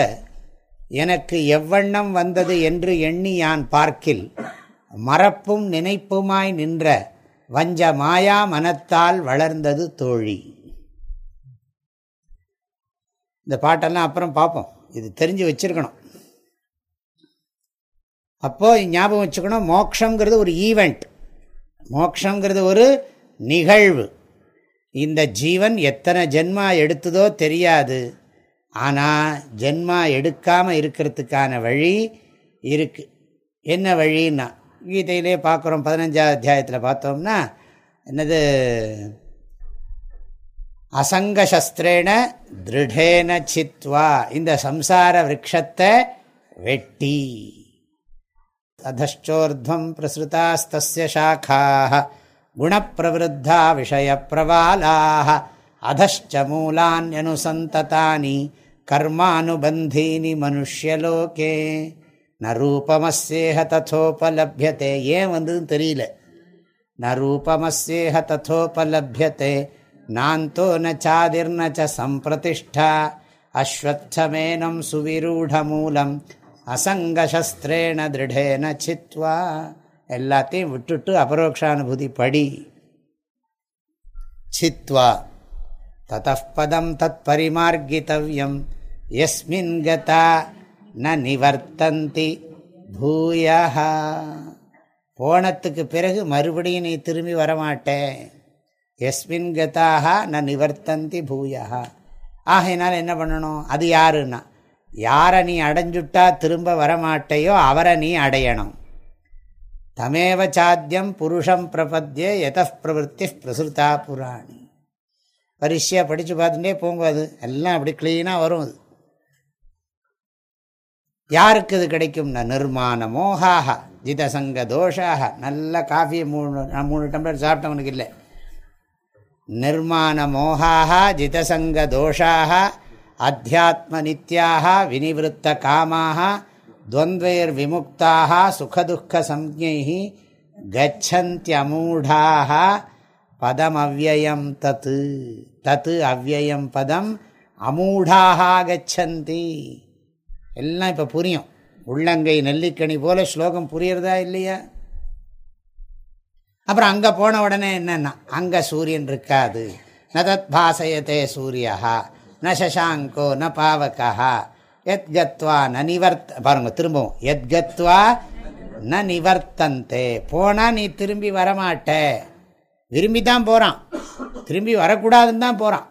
எனக்கு எவ்வண்ணம் வந்தது என்று எண்ணி யான் பார்க்கில் மறப்பும் நினைப்புமாய் நின்ற வஞ்ச மாயா மனத்தால் வளர்ந்தது தோழி. இந்த பாட்டெல்லாம் அப்புறம் பார்ப்போம் இது தெரிஞ்சு வச்சிருக்கணும். அப்போது ஞாபகம் வச்சுக்கணும் மோக்ஷங்கிறது ஒரு ஈவெண்ட். மோக்ஷங்கிறது ஒரு நிகழ்வு. இந்த ஜீவன் எத்தனை ஜென்மா எடுத்ததோ தெரியாது. ஆனால் ஜென்மா எடுக்காமல் இருக்கிறதுக்கான வழி இருக்குது என்ன வழின்னா கீதையிலே பார்க்குறோம் பதினஞ்சாவது அத்தியாயத்தில் பார்த்தோம்னா என்னது? அசங்கசஸ்திரேன திருடேன சித்வா இந்த சம்சார விரக்ஷத்தை வெட்டி. அதச்சோர்துவம் பிரசுதாஸ்திய சாக்காக குணப்பிரவருத்தா விஷய பிரபாலாக அதச்ச மூலான்யனுசந்ததானி கர்மானுபந்தீனி மனுஷியலோகே. ந ரூபமஸ்யேஹ ததோபலபியத்தை ஏன் வந்ததுன்னு தெரியல. ந ரூபமஸ்யேஹ ததோபலபியத்தை நாந்தோ ந சாதிர்ன ச சம்பிரதிஷ்டா. அஸ்வத்தமேனம் சுவிரூடமூலம். அசங்கசஸ்திரேண திருடேன சித்வா. எல்லாத்தையும் விட்டுட்டு அபரோக்ஷானுபூதி படி. சித்வா. ததப்பதம் தத் பரிமார்கித்தவியம் எஸ்மின் கதா. ந நிவர்த்தந்தி பூயா போனத்துக்கு பிறகு மறுபடியும் நீ திரும்பி வரமாட்டேன். எஸ்மின் கதாக ந நிவர்த்தந்தி பூயா ஆகையினால் என்ன பண்ணணும்? அது யாருன்னா யாரை நீ அடைஞ்சுட்டா திரும்ப வரமாட்டையோ அவரை நீ அடையணும். தமேவ சாத்தியம் புருஷம் பிரபத்தியே எத பிரவருத்தி பிரசுத்தா புராணி. பரிசியாக படித்து பார்த்துட்டே போங்க அது. எல்லாம் அப்படி க்ளீனாக வரும் அது. யாருக்கு இது கிடைக்கும்னா? நிர்மாண மோகாக ஜிதசங்க தோஷாக நல்ல காஃபியை மூணு மூணு டம்ளர் சாப்பிட்டவனுக்கு இல்லை. நிர்மாண மோகாக ஜிதசங்க தோஷாக அத்தியாத்ம நித்யாக வினிவிருத்த காமாக துவந்தைர் விமுக்தாக சுகதுக்க சம்ஞை கச்சந்தியமூடாக பதம் அவ்வயம் தத்து. தத்து அவ்வயம் பதம். அமூடாக கச்சந்தி. எல்லாம் இப்போ புரியும். உள்ளங்கை நெல்லிக்கணி போல ஸ்லோகம் புரியறதா இல்லையா? அப்புறம் அங்கே போன உடனே என்னென்னா அங்கே சூரியன் இருக்காது. ந தத் பாசயத்தே சூரியா ந சசாங்கோ ந பாவகா எத் கத்வா ந நிவர்த்த பாருங்க திரும்பவும். எத் கத்வா ந நிவர்த்தந்தே. போனால் நீ திரும்பி வரமாட்ட. விரும்பி தான் போகிறான் திரும்பி வரக்கூடாதுன்னு தான் போகிறான்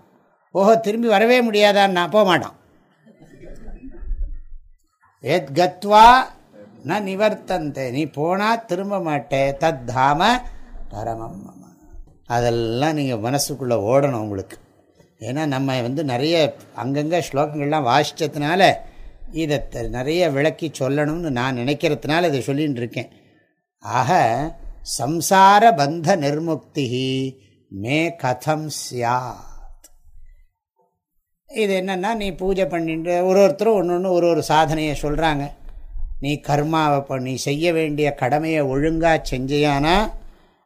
ஓஹோ திரும்பி வரவே முடியாதான்னு நான் போக மாட்டான் எத் கத்வா ந நிவர்த்தந்தே. நீ போனால் திரும்ப மாட்டே. தத் தாம பரமம் அதெல்லாம் நீங்கள் மனசுக்குள்ளே ஓடணும் உங்களுக்கு. ஏன்னா நம்ம வந்து நிறைய அங்கங்கே ஸ்லோகங்கள்லாம் வாசித்ததுனால இதை நிறைய விளக்கி சொல்லணும்னு நான் நினைக்கிறதுனால இதை சொல்லின்னு இருக்கேன். ஆக சம்சார பந்த நிர்முக்தி மே கதம் சியா இது என்னென்னா நீ பூஜை பண்ணிட்டு ஒரு ஒருத்தரும் ஒன்று ஒன்று ஒரு ஒரு சாதனையை சொல்கிறாங்க நீ கர்மாவை பண்ணி செய்ய வேண்டிய கடமையை ஒழுங்காக செஞ்சியானா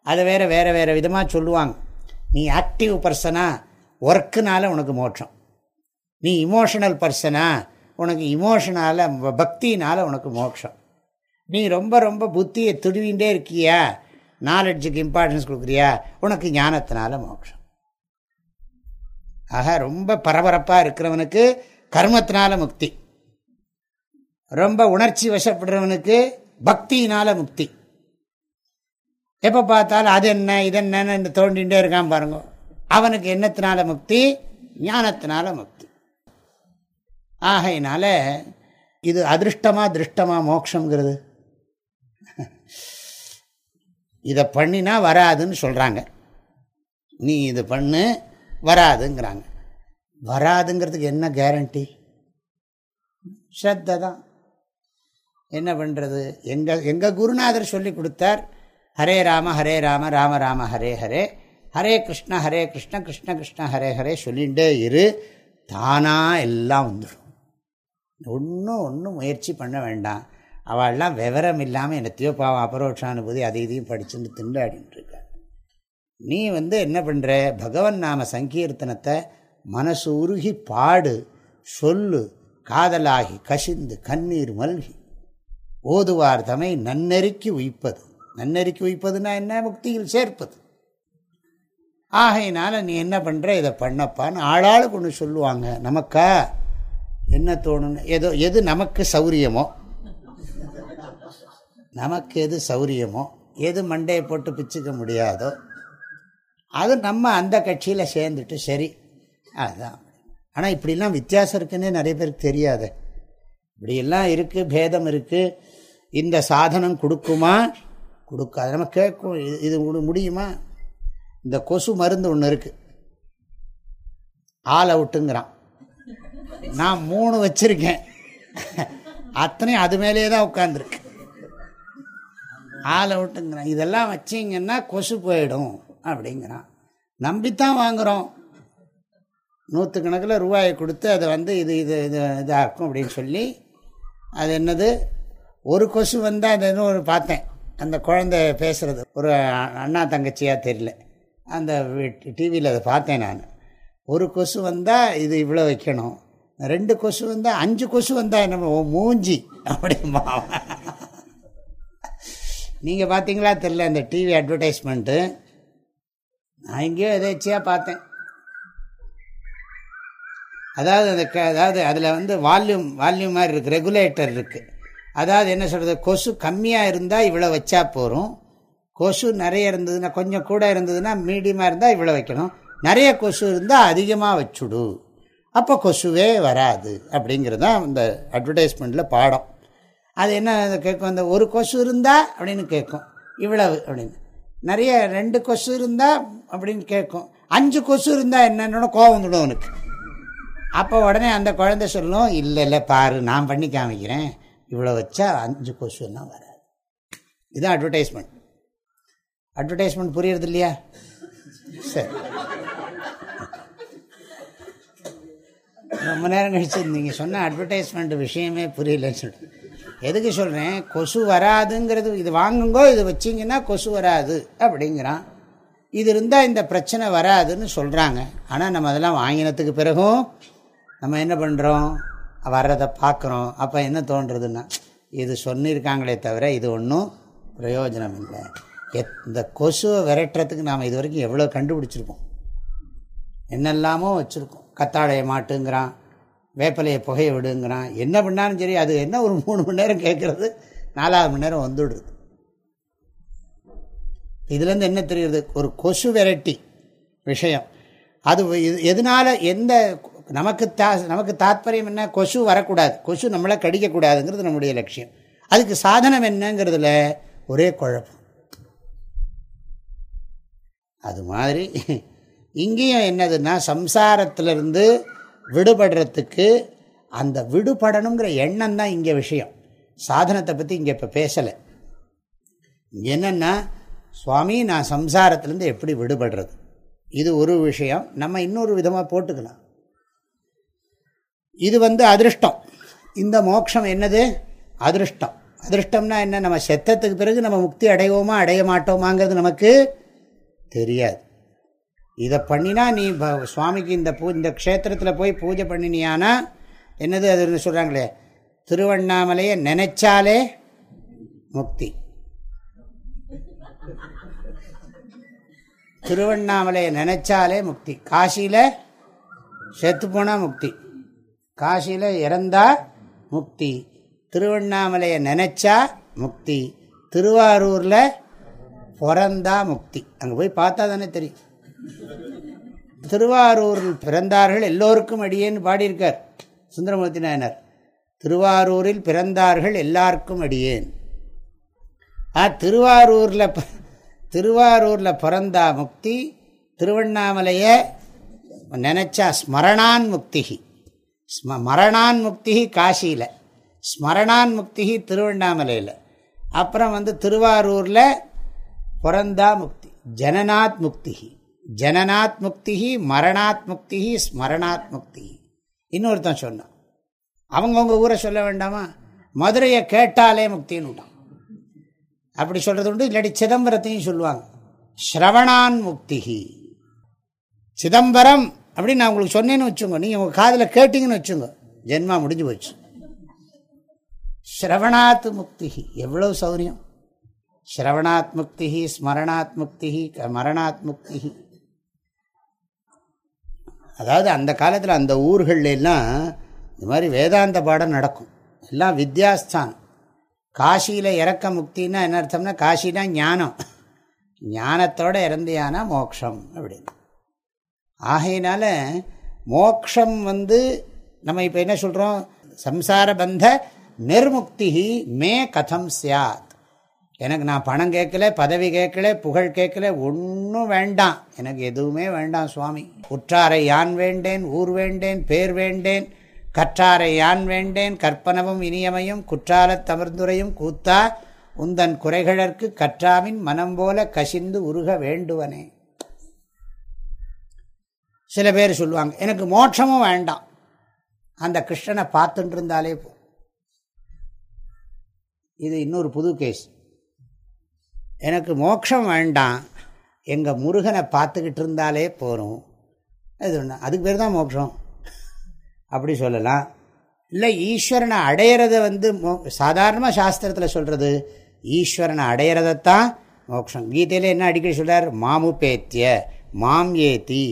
அதை வேறு வேறு வேறு விதமாக சொல்லுவாங்க. நீ ஆக்டிவ் பர்சனாக ஒர்க்குனால உனக்கு மோட்சம். நீ இமோஷனல் பர்சனாக உனக்கு இமோஷனால் பக்தினால் உனக்கு மோட்சம். நீ ரொம்ப ரொம்ப புத்தியை துடுவிகிட்டே இருக்கியா நாலெட்ஜுக்கு இம்பார்ட்டன்ஸ் கொடுக்குறியா உனக்கு ஞானத்தினால மோட்சம். ஆக ரொம்ப பரபரப்பாக இருக்கிறவனுக்கு கர்மத்தினால முக்தி. ரொம்ப உணர்ச்சி வசப்படுறவனுக்கு பக்தியினால முக்தி. எப்போ பார்த்தாலும் அது என்ன இது என்னன்னு தோண்டிகிட்டே இருக்கான் பாருங்க. அவனுக்கு என்னத்தினால முக்தி? ஞானத்தினால முக்தி. ஆகையினால இது அதிருஷ்டமா திருஷ்டமா மோக்ஷங்கிறது. இதை பண்ணினா வராதுன்னு சொல்கிறாங்க நீ இது பண்ணு வராதுங்கிறாங்க. வராதுங்கிறதுக்கு என்ன கேரண்டி ஸ்ரத்தை தான். என்ன பண்ணுறது எங்கள் எங்கள் குருநாதர் சொல்லி கொடுத்தார் ஹரே ராம ஹரே ராம ராம ராம ஹரே ஹரே ஹரே கிருஷ்ண ஹரே கிருஷ்ண கிருஷ்ண கிருஷ்ண ஹரே ஹரே சொல்லிகிட்டே இரு தானாக எல்லாம் வந்துடும் ஒன்றும் ஒன்றும் முயற்சி பண்ண வேண்டாம். அவள்லாம் விவரம் இல்லாமல் என்னத்தையோ பாவம் அபரோட்சானுபூதி அதை இதையும் படிச்சுட்டு திண்டாடின்னு நீ வந்து என்ன பண்ணுற பகவன் நாம சங்கீர்த்தனத்தை மனசு உருகி பாடு சொல்லு காதலாகி கசிந்து கண்ணீர் மல்கி. ஓதுவார் தமை நன்னெருக்கி உயிப்பது. நன்னெறிக்கு உயிப்பதுன்னா என்ன? முக்தியில் சேர்ப்பது. ஆகையினால நீ என்ன பண்ணுற இதை பண்ணப்பான்னு ஆளாளுக்கு ஒன்று சொல்லுவாங்க. நமக்கா? என்ன தோணுன்னு? ஏதோ எது நமக்கு சௌரியமோ? நமக்கு எது சௌரியமோ? எது மண்டையை போட்டு பிச்சுக்க முடியாதோ? அது நம்ம அந்த கட்சியில் சேர்ந்துட்டு சரி. அதுதான் ஆனால் இப்படிலாம் வித்தியாசம் இருக்குன்னே நிறைய பேருக்கு தெரியாது. இப்படியெல்லாம் இருக்குது பேதம் இருக்குது இந்த சாதனம் கொடுக்குமா? கொடுக்காது. நம்ம கேட்கும் இது இது முடியுமா? இந்த கொசு மருந்து ஒன்று இருக்குது ஆள் அவுட்டுங்கிறான் நான் மூணு வச்சுருக்கேன். அத்தனையும் அது மேலே தான் உட்காந்துருக்கு ஆள் அவுட்டுங்கிறான் இதெல்லாம் வச்சிங்கன்னா கொசு போயிடும். அப்படிங்கிறான். நம்பித்தான் வாங்குகிறோம் நூற்றுக்கணக்கில் ரூபாயை கொடுத்து அதை வந்து இது இது இது இதாக இருக்கும் அப்படின்னு சொல்லி அது என்னது? ஒரு கொசு வந்தால் அது இன்னும் ஒரு பார்த்தேன். அந்த குழந்தை பேசுகிறது ஒரு அண்ணா தங்கச்சியாக தெரியல. அந்த டிவியில் அதை பார்த்தேன் நான். ஒரு கொசு வந்தால் இது இவ்வளோ வைக்கணும். ரெண்டு கொசு வந்தால் அஞ்சு கொசு வந்தால் என்ன மூஞ்சி அப்படிமா நீங்கள் பார்த்தீங்களா தெரில அந்த டிவி அட்வர்டைஸ்மெண்ட்டு நான் எங்கேயோ எதேச்சியாக பார்த்தேன். அதாவது அந்த க அதாவது அதில் வந்து வால்யூம் வால்யூம் மாதிரி இருக்குது ரெகுலேட்டர் இருக்குது அதாவது என்ன சொல்கிறது கொசு கம்மியாக இருந்தால் இவ்வளோ வச்சா போகிறோம் கொசு நிறைய இருந்ததுன்னா கொஞ்சம் கூட இருந்ததுன்னா மீடியமாக இருந்தால் இவ்வளோ வைக்கணும். நிறைய கொசு இருந்தால் அதிகமாக வச்சுடு. அப்போ கொசுவே வராது அப்படிங்கிறது தான் இந்த அட்வர்டைஸ்மெண்ட்டில் பாடம். அது என்ன கேட்கும் அந்த ஒரு கொசு இருந்தால் அப்படின்னு கேட்கும் இவ்வளவு அப்படின்னு. நிறைய ரெண்டு கொசு இருந்தால் அப்படின்னு கேட்கும் அஞ்சு கொசு இருந்தால் என்னென்னு கோவம் வந்துடும் அவனுக்கு. அப்போ உடனே அந்த குழந்தை சொல்லும் இல்லை இல்லை பாரு நான் பண்ணி காமிக்கிறேன். இவ்வளோ வச்சா அஞ்சு கொசுன்னா வராது. இதுதான் அட்வர்டைஸ்மெண்ட் அட்வர்டைஸ்மெண்ட் புரியுறது இல்லையா? சரி. ரொம்ப நேரம் கழிச்சு நீங்கள் சொன்ன அட்வர்டைஸ்மெண்ட் விஷயமே புரியலன்னு சொல்லிட்டு. எதுக்கு சொல்கிறேன் கொசு வராதுங்கிறது இது வாங்குங்கோ இது வச்சிங்கன்னா கொசு வராது அப்படிங்கிறான். இது இருந்தால் இந்த பிரச்சனை வராதுன்னு சொல்கிறாங்க ஆனால் நம்ம அதெல்லாம் வாங்கினதுக்கு பிறகும் நம்ம என்ன பண்ணுறோம் வர்றதை பார்க்குறோம். அப்போ என்ன தோன்றதுன்னா இது சொல்லியிருக்காங்களே தவிர இது ஒன்றும் பிரயோஜனம் இல்லை. எத் இந்த கொசுவை விரட்டுறதுக்கு நாம் இது வரைக்கும் எவ்வளோ கண்டுபிடிச்சிருக்கோம்? என்னெல்லாமோ வச்சுருக்கோம். கத்தாழைய மாட்டுங்கிறான். வேப்பலையை புகையை விடுங்கிறான். என்ன பண்ணாலும் சரி அது என்ன ஒரு மூணு மணி நேரம் கேட்குறது? நாலாவது மணி நேரம் வந்துடுது. இதுலேருந்து என்ன தெரியுது ஒரு கொசு வெரைட்டி விஷயம். அது எதனால் எந்த நமக்கு தா நமக்கு தாத்பரியம் என்ன? கொசு வரக்கூடாது. கொசு நம்மளை கடிக்கக்கூடாதுங்கிறது நம்முடைய லட்சியம். அதுக்கு சாதனம் என்னங்கிறதுல ஒரே குழப்பம். அது மாதிரி இங்கேயும் என்னதுன்னா சம்சாரத்திலிருந்து விடுபடுறதுக்கு அந்த விடுபடணுங்கிற எண்ணம் தான் இங்கே விஷயம். சாதனத்தை பற்றி இங்கே இப்போ பேசலை. இங்கே என்னென்னா சுவாமி நான் சம்சாரத்துலேருந்து எப்படி விடுபடுறது? இது ஒரு விஷயம். நம்ம இன்னொரு விதமாக போட்டுக்கலாம். இது வந்து அதிருஷ்டம். இந்த மோட்சம் என்னது? அதிருஷ்டம். அதிருஷ்டம்னா என்ன? நம்ம செத்தத்துக்கு பிறகு நம்ம முக்தி அடைவோமா அடைய மாட்டோமாங்கிறது நமக்கு தெரியாது. இதை பண்ணினா நீ சுவாமிக்கு இந்த பூ இந்த க்ஷேத்திரத்தில் போய் பூஜை பண்ணினியானா? என்னது அது சொல்கிறாங்களே திருவண்ணாமலையை நினைச்சாலே முக்தி. திருவண்ணாமலையை நினைச்சாலே முக்தி. காசியில் செத்து போனால் முக்தி. காசியில் இறந்தா முக்தி. திருவண்ணாமலையை நினச்சா முக்தி. திருவாரூரில் பிறந்தா முக்தி. அங்கே போய் பார்த்தா தானே தெரியும். திருவாரூரில் பிறந்தார்கள் எல்லோருக்கும் அடியேன்னு பாடியிருக்கார் சுந்தரமூர்த்தி நாயனர். திருவாரூரில் பிறந்தார்கள் எல்லாருக்கும் அடியேன். ஆ திருவாரூரில் திருவாரூரில் பிறந்தா முக்தி திருவண்ணாமலையை நினச்சா ஸ்மரணான் முக்திகி ஸ்ம மரணான் முக்தி காசியில் ஸ்மரணான் முக்தி திருவண்ணாமலையில். அப்புறம் வந்து திருவாரூரில் பிறந்தா முக்தி ஜனநாத் முக்தி ஜனநாத் முக்தி மரணாத் முக்தி ஸ்மரணாத் முக்தி இன்னொருத்தன் சொன்னான். அவங்கவுங்க ஊரை சொல்ல வேண்டாமா? மதுரையை கேட்டாலே முக்தின்னு விட்டான். அப்படி சொல்கிறது உண்டு இல்லாட்டி சிதம்பரத்தையும் சொல்லுவாங்க. ஸ்ரவணான் முக்தி சிதம்பரம் அப்படின்னு நான் உங்களுக்கு சொன்னேன்னு வச்சுங்க நீங்கள் உங்கள் காதில் கேட்டிங்கன்னு வச்சுங்க ஜென்மா முடிஞ்சு போச்சு. ஸ்ரவணாத் முக்தி எவ்வளோ சௌரியம்? ஸ்ரவணாத் முக்தி ஸ்மரணாத் முக்தி மரணாத் முக்தி அதாவது அந்த காலத்தில் அந்த ஊர்களிலெல்லாம் இந்த மாதிரி வேதாந்த பாடம் நடக்கும். எல்லாம் வித்யாஸ்தான். காசியில் இறக்க முக்தின்னா என்ன அர்த்தம்னா காசினா ஞானம். ஞானத்தோடு இறந்தியானா மோக்ஷம் அப்படின்னு. ஆகையினால மோக்ஷம் வந்து நம்ம இப்போ என்ன சொல்கிறோம் சம்சார பந்த நிர்முக்தி மே கதம் சியாத் எனக்கு நான் பணம் கேட்கல பதவி கேட்கல புகழ் கேட்கல ஒன்றும் வேண்டாம். எனக்கு எதுவுமே வேண்டாம் சுவாமி. உற்றாரை யான் வேண்டேன் ஊர் வேண்டேன் பேர் வேண்டேன் கற்றாரை யான் வேண்டேன் கற்பனவும் இனியமையும் குற்றாலத் தமர்ந்துரையும் கூத்தா உந்தன் குறைகளற்கு கற்றாவின் மனம் போல கசிந்து உருக வேண்டுவனே. சில பேர் சொல்லுவாங்க எனக்கு மோட்சமும் வேண்டாம். அந்த கிருஷ்ணனை பார்த்துட்டு இருந்தாலே போ. இது இன்னொரு புது கேஸ் எனக்கு மோட்சம் வேண்டாம். எங்கள் முருகனை பார்த்துக்கிட்டு இருந்தாலே போகும் அது ஒன்று அதுக்கு பேர் தான் மோட்சம். அப்படி சொல்லலாம். இல்லை ஈஸ்வரனை அடையிறத வந்து மோ சாதாரணமாக சாஸ்திரத்தில் சொல்கிறது ஈஸ்வரனை அடையிறதைத்தான் மோட்சம். கீதையில் என்ன அடிக்கடி சொல்கிறார் மாமு பேத்திய மாம் ஏத்தி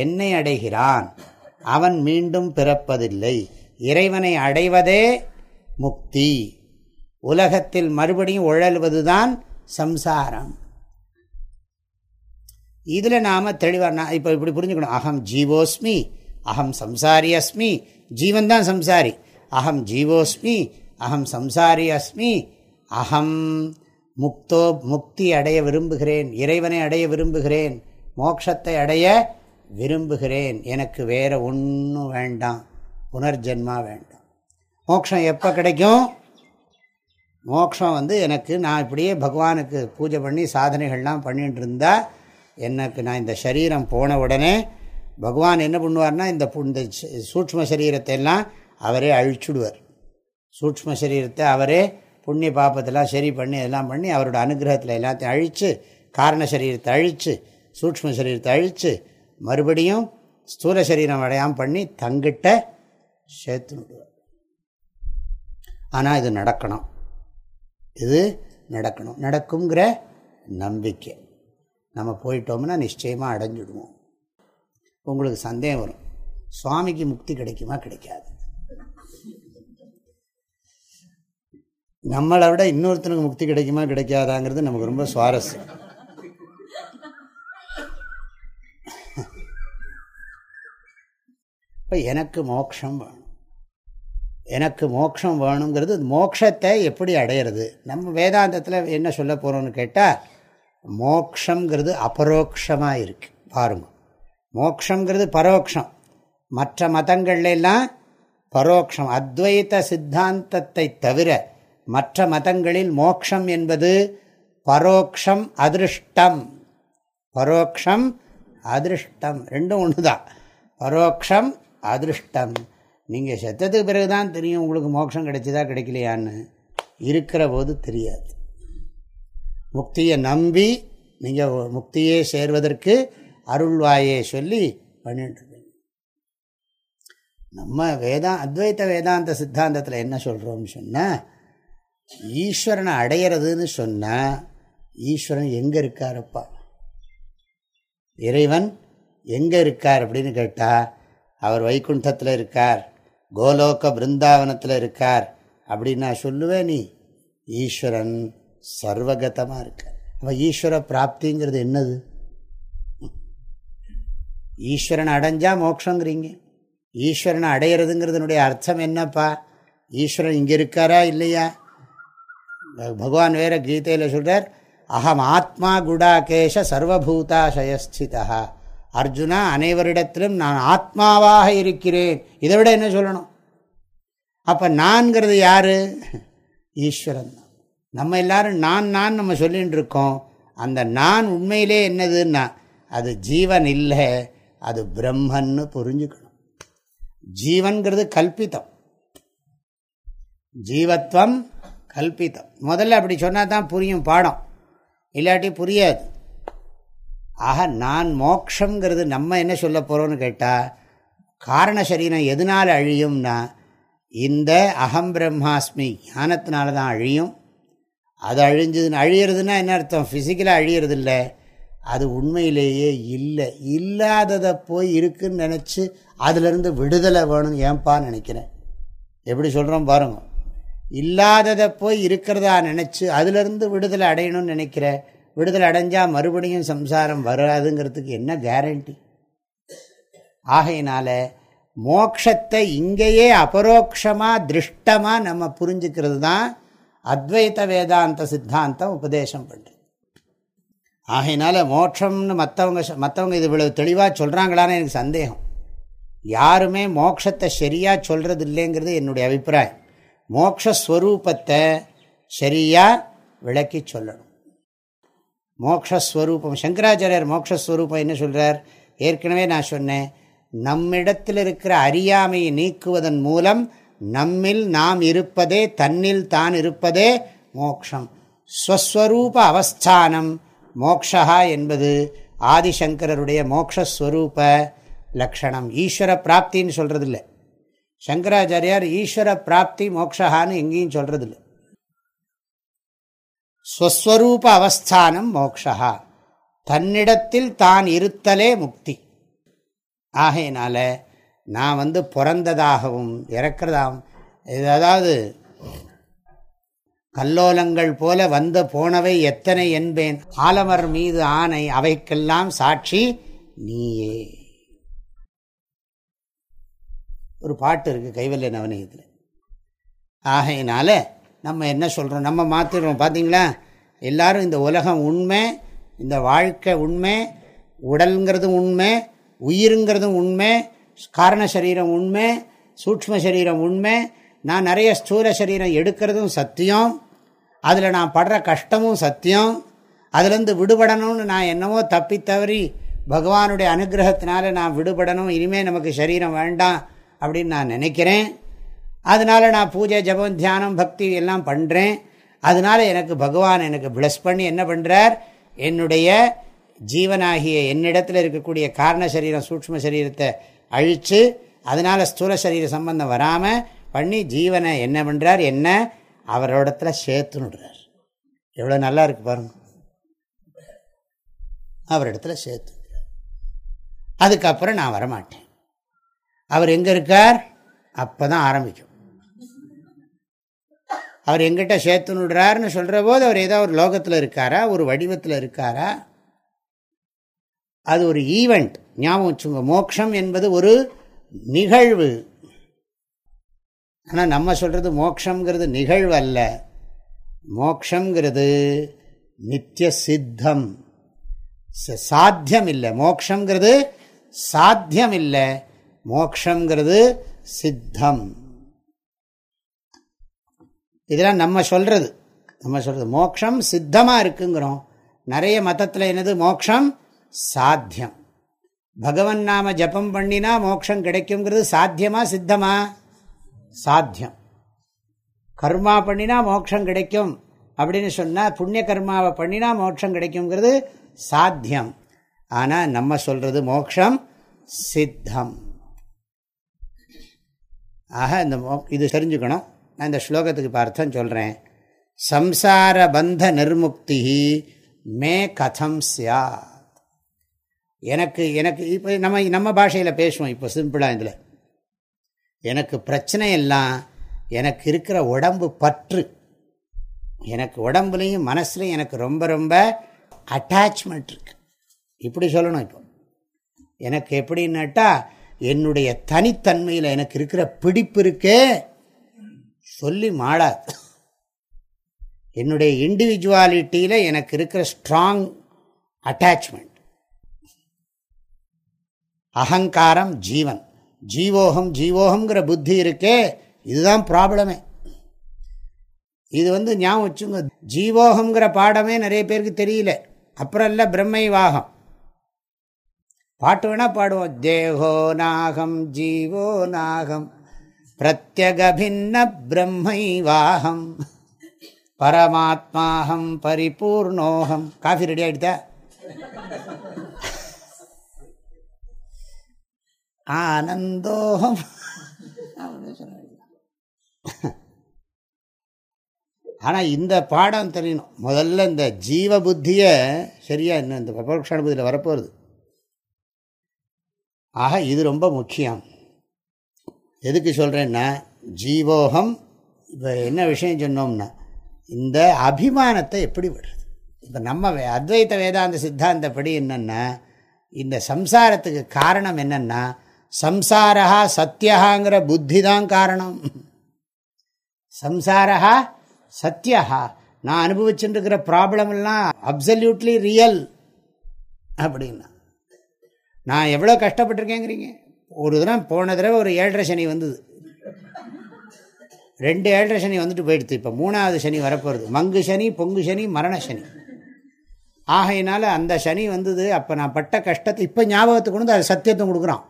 என்னை அடைகிறான். அவன் மீண்டும் பிறப்பதில்லை. இறைவனை அடைவதே முக்தி. உலகத்தில் மறுபடியும் உழல்வதுதான் சம்சாரம். இதில் நாம் தெளிவாக நான் இப்போ இப்படி புரிஞ்சுக்கணும். அகம் ஜீவோஸ்மி அகம் சம்சாரி அஸ்மி ஜீவன் தான் சம்சாரி. அகம் ஜீவோஸ்மி அகம் சம்சாரி அஸ்மி அகம் முக்தோ முக்தி அடைய விரும்புகிறேன் இறைவனை அடைய விரும்புகிறேன் மோட்சத்தை அடைய விரும்புகிறேன். எனக்கு வேறு ஒன்றும் வேண்டாம். புனர்ஜென்மா வேண்டாம். மோட்சம் எப்போ கிடைக்கும்? மோக்ஷம் வந்து எனக்கு நான் இப்படியே பகவானுக்கு பூஜை பண்ணி சாதனைகள்லாம் பண்ணிகிட்டு இருந்தால் எனக்கு நான் இந்த சரீரம் போன உடனே பகவான் என்ன பண்ணுவார்னா இந்த இந்த சூட்ச்ம சரீரத்தை எல்லாம் அவரே அழிச்சுடுவார். சூட்ச்ம சரீரத்தை அவரே புண்ணிய பாப்பத்தெல்லாம் சரி பண்ணி எல்லாம் பண்ணி அவரோட அனுகிரகத்தில் எல்லாத்தையும் அழித்து காரண சரீரத்தை அழித்து சூட்ச்ம சரீரத்தை அழித்து மறுபடியும் ஸ்தூல சரீரம் அடையாமல் பண்ணி தங்கிட்ட சேர்த்து விடுவார். ஆனால் இது நடக்கணும். இது நடக்கணும். நடக்குங்கிற நம்பிக்கை. நம்ம போயிட்டோம்னா நிச்சயமாக அடைஞ்சிடுவோம். உங்களுக்கு சந்தேகம் வரும். சுவாமிக்கு முக்தி கிடைக்குமா? கிடைக்காது. நம்மளை விட இன்னொருத்தனுக்கு முக்தி கிடைக்குமா? கிடைக்காதாங்கிறது நமக்கு ரொம்ப சுவாரஸ்யம். இப்போ எனக்கு மோட்சம் வேணும். எனக்கு மோட்சம் வேணுங்கிறது மோட்சத்தை எப்படி அடையிறது? நம்ம வேதாந்தத்தில் என்ன சொல்ல போகிறோம்னு கேட்டால் மோக்ஷங்கிறது அபரோக்ஷமாக இருக்குது பாருங்க. மோக்ஷங்கிறது பரோட்சம் மற்ற மதங்கள்லாம் பரோட்சம் அத்வைத சித்தாந்தத்தை தவிர மற்ற மதங்களில் மோக்ஷம் என்பது பரோக்ஷம் அதிருஷ்டம். பரோக்ஷம் அதிருஷ்டம். ரெண்டும் ஒன்று தான் பரோக்ஷம் அதிருஷ்டம். நீங்கள் செத்ததுக்கு பிறகு தான் தெரியும் உங்களுக்கு மோட்சம் கிடைச்சதா கிடைக்கலையான்னு. இருக்கிற போது தெரியாது. முக்தியை நம்பி நீங்கள் முக்தியே சேர்வதற்கு அருள்வாயே சொல்லி பண்ணிட்டுருக்கீங்க. நம்ம வேதா அத்வைத்த வேதாந்த சித்தாந்தத்தில் என்ன சொல்கிறோம்னு சொன்னால் ஈஸ்வரனை அடையிறதுன்னு சொன்னால் ஈஸ்வரன் எங்கே இருக்காருப்பா? இறைவன் எங்கே இருக்கார் அப்படின்னு கேட்டால் அவர் வைகுண்டத்தில் இருக்கார். கோலோக பிருந்தாவனத்தில் இருக்கார். அப்படின்னு நான் சொல்லுவேன் நீ ஈஸ்வரன் சர்வகதமாக இருக்கார். அப்போ ஈஸ்வர பிராப்திங்கிறது என்னது? ஈஸ்வரன் அடைஞ்சால் மோட்சங்கிறீங்க. ஈஸ்வரனை அடையிறதுங்கிறதுனுடைய அர்த்தம் என்னப்பா? ஈஸ்வரன் இங்கே இருக்காரா இல்லையா? பகவான் வேற கீதையில் சொல்கிறார் அகம் ஆத்மா குடாகேஷ சர்வபூதாசயஸ்திதா அர்ஜுனா அனைவரிடத்திலும் நான் ஆத்மாவாக இருக்கிறேன். இதை விட என்ன சொல்லணும்? அப்போ நான்கிறது யார்? ஈஸ்வரன் தான். நம்ம எல்லாரும் நான் நான் நம்ம சொல்லிகிட்டு இருக்கோம். அந்த நான் உண்மையிலே என்னதுன்னா அது ஜீவன் இல்லை அது பிரம்மன்னு புரிஞ்சுக்கணும். ஜீவன்கிறது கல்பித்தம் ஜீவத்வம் கல்பித்தம் முதல்ல அப்படி சொன்னால் தான் புரியும் பாடம். இல்லாட்டி புரியாது. ஆக நான் மோக்ஷங்கிறது நம்ம என்ன சொல்ல போகிறோம்னு கேட்டால் காரண சரீரம் எதனால் அழியும்னா இந்த அகம் பிரம்மாஸ்மி ஞானத்தினால தான் அழியும். அது அழிஞ்சதுன்னு அழியிறதுன்னா என்ன அர்த்தம்? ஃபிசிக்கலாக அழியிறது இல்லை அது உண்மையிலேயே இல்லை. இல்லாததை போய் இருக்குன்னு நினச்சி அதிலிருந்து விடுதலை வேணும் ஏன்பா நினைக்கிறேன்? எப்படி சொல்கிறோம் பாருங்கள் இல்லாததை போய் இருக்கிறதா நினச்சி அதிலிருந்து விடுதலை அடையணும்னு நினைக்கிற விடுதலை அடைஞ்சால் மறுபடியும் சம்சாரம் வராதுங்கிறதுக்கு என்ன கேரண்டி ஆகையினால மோக்ஷத்தை இங்கேயே அபரோக்ஷமாக திருஷ்டமாக நம்ம புரிஞ்சுக்கிறது தான் அத்வைத வேதாந்த சித்தாந்தம் உபதேசம் பண்ணுறது ஆகையினால மோட்சம்னு மற்றவங்க மற்றவங்க இது இவ்வளவு தெளிவாக சொல்கிறாங்களான்னு எனக்கு சந்தேகம். யாருமே மோட்சத்தை சரியாக சொல்கிறது இல்லைங்கிறது என்னுடைய அபிப்பிராயம். மோக்ஷஸ்வரூபத்தை சரியாக விளக்கி சொல்லணும். மோக்ஷஸ்வரூபம். சங்கராச்சாரியர் மோக்ஷஸ்வரூபம் என்ன சொல்கிறார் ஏற்கனவே நான் சொன்னேன் நம்மிடத்தில் இருக்கிற அறியாமையை நீக்குவதன் மூலம் நம்மில் நாம் இருப்பதே தன்னில் தான் இருப்பதே மோக்ஷம். ஸ்வஸ்வரூப அவஸ்தானம். மோக்ஷா என்பது ஆதிசங்கரருடைய மோக்ஷஸ்வரூப லக்ஷணம். ஈஸ்வர பிராப்தின்னு சொல்கிறது இல்லை சங்கராச்சாரியார் ஈஸ்வர பிராப்தி மோக்ஷகான்னு எங்கேயும் சொல்கிறதில்ல ஸ்வஸ்வரூப அவஸ்தானம் மோக்ஷா. தன்னிடத்தில் தான் இருத்தலே முக்தி. ஆகையினால நான் வந்து பிறந்ததாகவும் இறக்கிறதாகவும் அதாவது கல்லோலங்கள் போல வந்த போனவை எத்தனை என்பேன் ஆலமர் மீது ஆணை அவைக்கெல்லாம் சாட்சி நீயே. ஒரு பாட்டு இருக்குது கைவல்ய நவநீதத்தில். ஆகையினால நம்ம என்ன சொல்கிறோம் நம்ம மாற்றிடுறோம் பார்த்தீங்களா எல்லாரும் இந்த உலகம் உண்மை இந்த வாழ்க்கை உண்மை உடல்ங்கிறதும் உண்மை உயிருங்கிறதும் உண்மை காரண சரீரம் உண்மை சூக்ம சரீரம் உண்மை. நான் நிறைய ஸ்தூல சரீரம் எடுக்கிறதும் சத்தியம். அதில் நான் படுற கஷ்டமும் சத்தியம். அதுலேருந்து விடுபடணும்னு நான் என்னவோ தப்பி தவறி பகவானுடைய அனுகிரகத்தினால நான் விடுபடணும். இனிமேல் நமக்கு சரீரம் வேண்டாம் அப்படின்னு நான் நினைக்கிறேன். அதனால் நான் பூஜை ஜபம் தியானம் பக்தி எல்லாம் பண்ணுறேன் அதனால் எனக்கு பகவான் எனக்கு பிளஸ் பண்ணி என்ன பண்ணுறார் என்னுடைய ஜீவனாகிய என்னிடத்தில் இருக்கக்கூடிய காரண சரீரம் சூக்ம சரீரத்தை அழித்து அதனால் ஸ்தூல சரீர சம்பந்தம் வராமல் பண்ணி ஜீவனை என்ன பண்ணுறார் என்ன? அவரோடத்துல சேர்த்துனுடுறார் எவ்வளோ நல்லா இருக்கு பாருங்க. அவரிடத்துல சேர்த்து அதுக்கப்புறம் நான் வரமாட்டேன். அவர் எங்கே இருக்கார்? அப்போ தான் ஆரம்பிக்கும். அவர் எங்கிட்ட சேர்த்துனுடுறாருன்னு சொல்கிற போது அவர் ஏதோ ஒரு லோகத்தில் இருக்காரா? ஒரு வடிவத்தில் இருக்காரா? அது ஒரு ஈவெண்ட் ஞாபகம் வச்சுங்க மோக்ஷம் என்பது ஒரு நிகழ்வு. ஆனால் நம்ம சொல்கிறது மோக்ஷங்கிறது நிகழ்வு அல்ல. மோக்ஷங்கிறது நித்திய சித்தம். சாத்தியம் இல்லை மோக்ஷங்கிறது சாத்தியம் இல்லை மோக்ஷங்கிறது சித்தம். இதெல்லாம் நம்ம சொல்கிறது நம்ம சொல்கிறது மோக்ஷம் சித்தமாக இருக்குங்கிறோம். நிறைய மதத்தில் என்னது? மோக்ஷம் சாத்தியம். பகவன் நாம ஜபம் பண்ணினா மோட்சம் கிடைக்குங்கிறது சாத்தியமா சித்தமா? சாத்தியம். கர்மா பண்ணினா மோட்சம் கிடைக்கும் அப்படின்னு சொன்னால் புண்ணிய கர்மாவை பண்ணினா மோட்சம் கிடைக்குங்கிறது சாத்தியம். ஆனால் நம்ம சொல்கிறது மோக்ஷம் சித்தம். ஆக இந்த இது தெரிஞ்சுக்கணும். நான் இந்த ஸ்லோகத்துக்கு இப்போ அர்த்தம் சொல்கிறேன் சம்சார பந்த நிர்முக்தி மே கதம் சியாத் எனக்கு எனக்கு இப்போ நம்ம நம்ம பாஷையில் பேசுவோம் இப்போ சிம்பிளாக இதில். எனக்கு பிரச்சனை எல்லாம் எனக்கு இருக்கிற உடம்பு பற்று. எனக்கு உடம்புலையும் மனசுலையும் எனக்கு ரொம்ப ரொம்ப அட்டாச்மெண்ட் இருக்கு. இப்படி சொல்லணும் இப்போ. எனக்கு எப்படின்னாட்டா என்னுடைய தனித்தன்மையில் எனக்கு இருக்கிற பிடிப்பு இருக்கே சொல்லி மாடாது. என்னுடைய இண்டிவிஜுவாலிட்டியில் எனக்கு இருக்கிற ஸ்ட்ராங் அட்டாச்மெண்ட் அகங்காரம் ஜீவன். ஜீவோகம் ஜீவோகம்ங்கிற புத்தி இருக்கே இதுதான் ப்ராப்ளமே இது வந்து ஞாபகம் வச்சுங்க ஜீவோகம்ங்கிற பாடமே நிறைய பேருக்கு தெரியல. அப்புறம் இல்லை பிரம்மை வாகம் பாட்டு வேணா பாடுவோம். தேகோ நாகம் ஜீவோ நாகம். பிரத்யகபின்ன பிரம்மை பரிபூர்ணோகம் காஃபி ரெடி ஆகிடுதா ஆனந்தோகம் ஆனால் இந்த பாடம் தெரியணும். முதல்ல இந்த ஜீவ புத்தியை சரியா இன்னும் இந்த பரோட்சானுபதியில் வரப்போகிறது ஆக இது ரொம்ப முக்கியம். எதுக்கு சொல்கிறேன்னா ஜீவோகம் இப்போ என்ன விஷயம் சொன்னோம்னா இந்த அபிமானத்தை எப்படி விடுறது? இப்போ நம்ம அத்வைத்த வேதாந்த சித்தாந்தப்படி என்னென்னா இந்த சம்சாரத்துக்கு காரணம் என்னென்னா சம்சாரா சத்தியகாங்கிற புத்தி தான் காரணம். சம்சாரா சத்தியகா நான் அனுபவிச்சுருக்கிற ப்ராப்ளம் எல்லாம் அப்சல்யூட்லி ரியல் அப்படின்னா நான் எவ்வளோ கஷ்டப்பட்டிருக்கேங்கிறீங்க? ஒரு தடவை போன தடவை ஒரு ஏழரை சனி வந்தது. ரெண்டு ஏழரை சனி வந்துட்டு போயிடுது. இப்போ மூணாவது சனி வரப்போகிறது மங்கு சனி பொங்கு சனி மரண சனி. ஆகையினால அந்த சனி வந்தது. அப்போ நான் பட்ட கஷ்டத்தை இப்போ ஞாபகத்துக்கு கொண்டு அது சத்தியத்தை கொடுக்குறான்.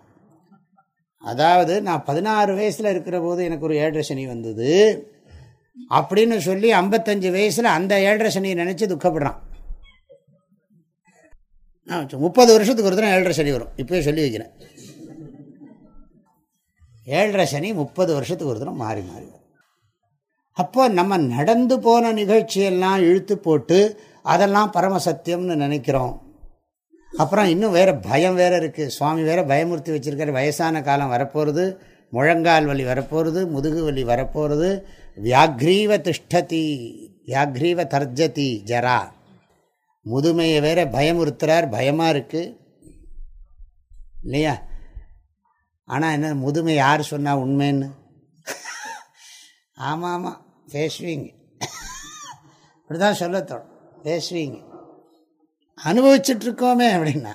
அதாவது நான் பதினாறு வயசில் இருக்கிற போது எனக்கு ஒரு ஏழரை சனி வந்தது. அப்படின்னு சொல்லி ஐம்பத்தஞ்சு வயசில் அந்த ஏழரை சனியை நினச்சி துக்கப்படுறான். முப்பது வருஷத்துக்கு ஒரு தடவை ஏழரை சனி வரும். இப்போயே சொல்லி வைக்கிறேன். ஏழரை சனி முப்பது வருஷத்துக்கு ஒரு தினம் மாறி மாறி வரும். அப்போ நம்ம நடந்து போன நிகழ்ச்சியெல்லாம் இழுத்து போட்டு அதெல்லாம் பரமசத்தியம்னு நினைக்கிறோம். அப்புறம் இன்னும் வேறு பயம் வேறு இருக்குது சுவாமி வேறு பயமுறுத்தி வச்சுருக்காரு. வயசான காலம் வரப்போகிறது முழங்கால் வலி வரப்போகிறது முதுகு வலி வரப்போகிறது வியாக்ரீவ திஷ்டதி வியாக்ரீவ தர்ஜதி ஜரா. முதுமையை வேற பயமுறுத்துறார். பயமாக இருக்குது இல்லையா? ஆனால் என்ன முதுமை யார் சொன்னால் உண்மைன்னு? ஆமாம் ஆமாம் பேசுவீங்க. இப்படிதான் சொல்லத்தோம் பேசுவீங்க. அனுபவிச்சுட்ருக்கோமே அப்படின்னா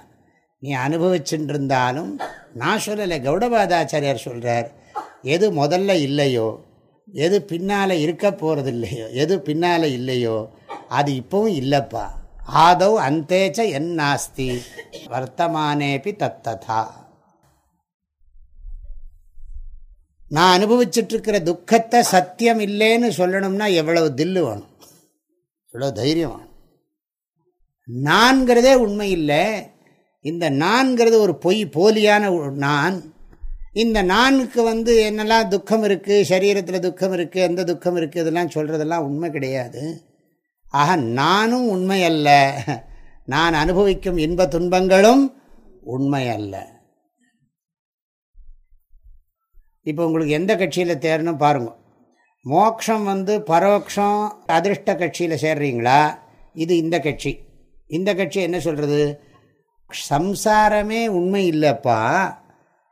நீ அனுபவிச்சுட்டு இருந்தாலும் நான் சொல்லலை கௌடபாதாச்சாரியார் சொல்கிறார் எது முதல்ல இல்லையோ எது பின்னால் இருக்க போகிறது இல்லையோ எது பின்னால் இல்லையோ அது இப்போவும் இல்லைப்பா. ஆதவ் அந்தேச்ச என் நாஸ்தி வர்த்தமானேபி தத்ததா. நான் அனுபவிச்சுட்ருக்கிற துக்கத்தை சத்தியம் இல்லைன்னு சொல்லணும்னா எவ்வளவு தில்லு வேணும்? எவ்வளோ தைரியம் வேணும்? நான்கிறதே உண்மை இல்லை இந்த நான்கிறது ஒரு பொய் போலியான நான். இந்த நானுக்கு வந்து என்னெல்லாம் துக்கம் இருக்குது சரீரத்தில் துக்கம் இருக்குது எந்த துக்கம் இருக்குது இதெல்லாம் சொல்கிறதெல்லாம் உண்மை கிடையாது. ஆக நானும் உண்மை அல்ல நான் அனுபவிக்கும் இன்ப துன்பங்களும் உண்மை அல்ல இப்போ உங்களுக்கு எந்த கட்சியில் தேரணும் பாருங்க. மோக்ஷம் வந்து பரோட்சம் அதிருஷ்ட கட்சியில் சேர்றீங்களா? இது இந்த கட்சி. இந்த கட்சி என்ன சொல்கிறது சம்சாரமே உண்மை இல்லைப்பா.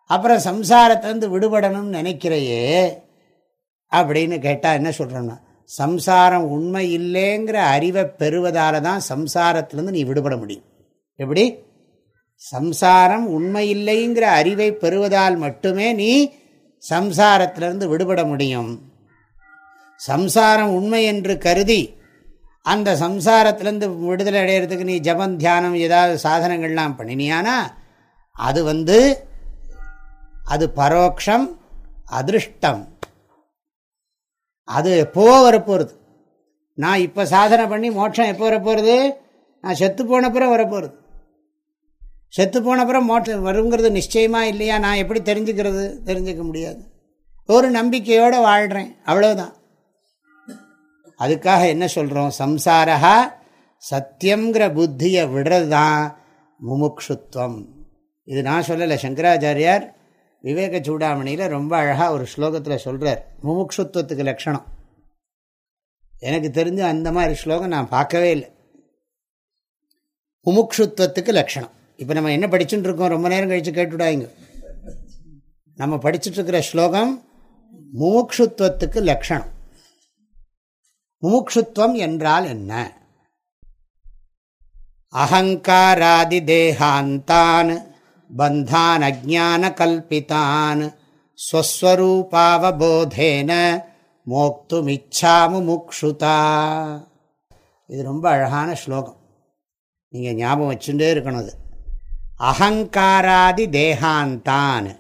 அப்புறம் சம்சாரத்திலேருந்து விடுபடணும்னு நினைக்கிறையே அப்படின்னு கேட்டால் என்ன சொல்கிறோன்னா சம்சாரம் உண்மை இல்லைங்கிற அறிவை பெறுவதால தான் சம்சாரத்திலேருந்து நீ விடுபட முடியும். எப்படி? சம்சாரம் உண்மை இல்லைங்கிற அறிவை பெறுவதால் மட்டுமே நீ சம்சாரத்திலிருந்து விடுபட முடியும். சம்சாரம் உண்மை என்று கருதி அந்த சம்சாரத்திலேருந்து விடுதலை அடையிறதுக்கு நீ ஜபம் தியானம் ஏதாவது சாதனங்கள்லாம் பண்ணினியானா அது வந்து அது பரோட்சம் அதிருஷ்டம். அது எப்போ வரப்போகிறது நான் இப்போ சாதனை பண்ணி மோட்சம் எப்போ வரப்போகிறது நான் செத்து போனப்புறம் வரப்போகிறது செத்து போனப்புறம் மோட்சம் வருங்கிறது நிச்சயமாக இல்லையா? நான் எப்படி தெரிஞ்சுக்கிறது? தெரிஞ்சுக்க முடியாது. ஒரு நம்பிக்கையோடு வாழ்கிறேன் அவ்வளோதான் அதுக்காக என்ன சொல்கிறோம் சம்சாரா சத்தியங்கிற புத்தியை விடுறது தான் முமுக்ஷுத்வம். இது நான் சொல்லலை. சங்கராச்சாரியார் விவேக சூடாமணியில் ரொம்ப அழகாக ஒரு ஸ்லோகத்தில் சொல்கிறார் முமுக்ஷுத்வத்துக்கு லட்சணம். எனக்கு தெரிஞ்சு அந்த மாதிரி ஸ்லோகம் நான் பார்க்கவே இல்லை. முமுக்ஷுத்வத்துக்கு லட்சணம். இப்போ நம்ம என்ன படிச்சுட்டு இருக்கோம்? ரொம்ப நேரம் கழித்து கேட்டுவிடாங்க நம்ம படிச்சுட்ருக்கிற ஸ்லோகம் முமுக்ஷுத்வத்துக்கு லட்சணம். முமுக்ஷுத்வம் என்றால் என்ன? அகங்காராதி தேகாந்தான் பந்தான் அஜான கல்பித்தான் ஸ்வஸ்வரூபாவபோதேன மோக்துமிச்சா முமுக்ஷுதா இது ரொம்ப அழகான ஸ்லோகம். நீங்கள் ஞாபகம் வச்சுட்டே இருக்கணும் அது. அகங்காராதி தேகாந்தான்.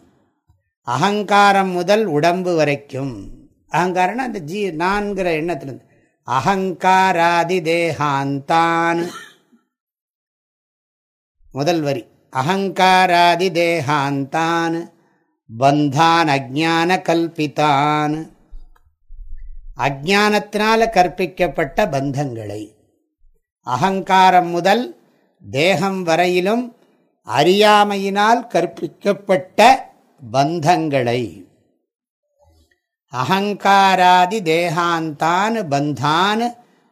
அகங்காரம் முதல் உடம்பு வரைக்கும். அகங்காரம்னா அந்த ஜீ நான்கிற எண்ணத்திலிருந்து. அகங்காராதி தேகாந்தான். முதல் வரி. அகங்காராதி தேகாந்தான். பந்தான் அஜான கல்பித்தான். அஜானத்தினால கற்பிக்கப்பட்ட பந்தங்களை. அகங்காரம் முதல் தேகம் வரையிலும் அறியாமையினால் கற்பிக்கப்பட்ட பந்தங்களை. அகங்காராதி தேகாந்தான் பந்தான்.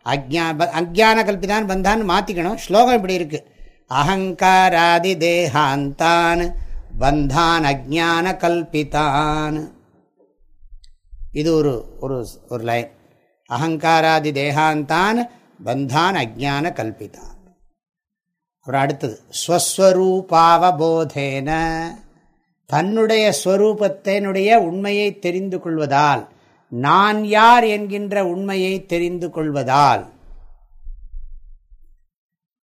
அக்ஞா அக்ஞான கல்பிதான் பந்தான் மாற்றிக்கணும் ஸ்லோகம் இப்படி இருக்கு. அகங்காராதி தேகாந்தான் பந்தான் அஜான கல்பித்தான் இது ஒரு ஒரு ஒரு லைன். அகங்காராதி தேகாந்தான் பந்தான் அஜான கல்பித்தான் அப்புறம் அடுத்தது. ஸ்வஸ்வரூபாவபோதேன. தன்னுடைய ஸ்வரூபத்தினுடைய உண்மையை தெரிந்து கொள்வதால் நான் யார் என்கின்ற உண்மையை தெரிந்து கொள்வதால்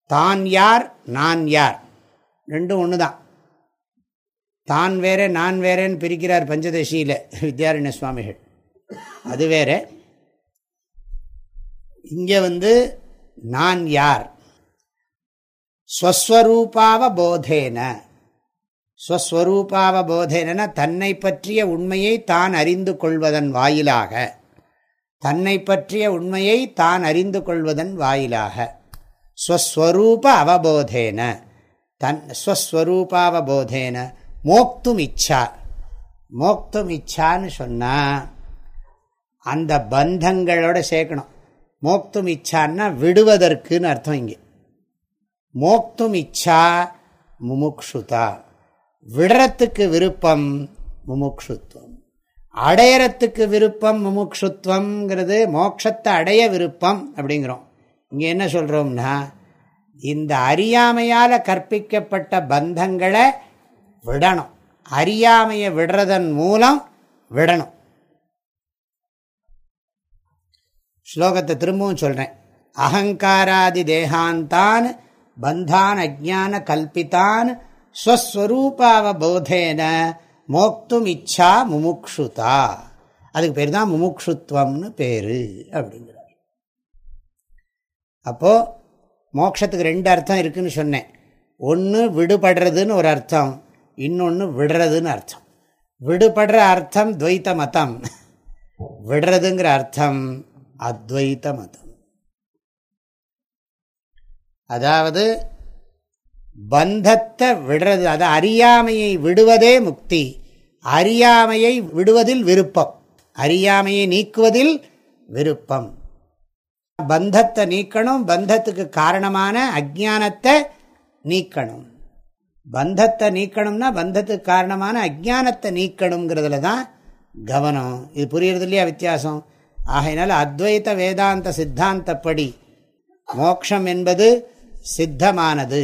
தான் யார் நான் யார். ரெண்டும் ஒன்று தான் தான் வேற நான் வேறேன்னு பிரிக்கிறார் பஞ்சதசியில் வித்யாரண்ய சுவாமிகள். அது வேற. இங்கே வந்து நான் யார் ஸ்வஸ்வரூபாவ போதேன ஸ்வஸ்வரூபாவ போதேன தன்னை பற்றிய உண்மையை தான் அறிந்து கொள்வதன் வாயிலாக. தன்னை பற்றிய உண்மையை தான் அறிந்து கொள்வதன் வாயிலாக. ஸ்வஸ்வரூப அவபோதேன. தன் ஸ்வஸ்வரூபாவபோதேன. மோக்தும் இச்சா மோக்தும் இச்சான்னு சொன்னால் அந்த பந்தங்களோட சேர்க்கணும். மோக்தும் இச்சான்னா விடுவதற்குன்னு அர்த்தம் இங்கே. மோக்தும் இச்சா முமுக்ஷுதா. விடுறத்துக்கு விருப்பம் முமுக்ஷுத்வம் அடையறத்துக்கு விருப்பம் முமுக்ஷுத்வங்கிறது மோட்சத்தை அடைய விருப்பம் அப்படிங்கிறோம். இங்கே என்ன சொல்கிறோம்னா இந்த அறியாமையால் கற்பிக்கப்பட்ட பந்தங்களை விடணும். அறியாமையை விடுறதன் மூலம் விடணும். ஸ்லோகத்தை திரும்பவும் சொல்கிறேன் அகங்காராதி தேகாந்தான் பந்தான் அஜான கல்பித்தான் ஸ்வஸ்வரூபாவபோதேன மோக்தும் இச்சா முமுக்ஷுதா அதுக்கு பேர் தான் முமுக்ஷுத்வம்னு பேர் அப்படிங்கிறார். அப்போது மோக்ஷத்துக்கு ரெண்டு அர்த்தம் இருக்குன்னு சொன்னேன். ஒன்று விடுபடுறதுன்னு ஒரு அர்த்தம் இன்னொன்று விடுறதுன்னு அர்த்தம். விடுபடுற அர்த்தம் துவைத்த மதம். விடுறதுங்கிற அர்த்தம் அத்வைத்த மதம். அதாவது பந்தத்தை விடுறது அது அறியாமையை விடுவதே முக்தி. அறியாமையை விடுவதில் விருப்பம். அறியாமையை நீக்குவதில் விருப்பம். பந்தத்தை நீக்கணும் பந்தத்துக்கு காரணமான அஜானத்தை நீக்கணும். பந்தத்தை நீக்கணும்னா பந்தத்துக்கு காரணமான அஜானத்தை நீக்கணுங்கிறதுல தான் கவனம். இது புரியுறது இல்லையா வித்தியாசம்? ஆகையினால அத்வைத வேதாந்த சித்தாந்தப்படி மோக்ஷம் என்பது சித்தமானது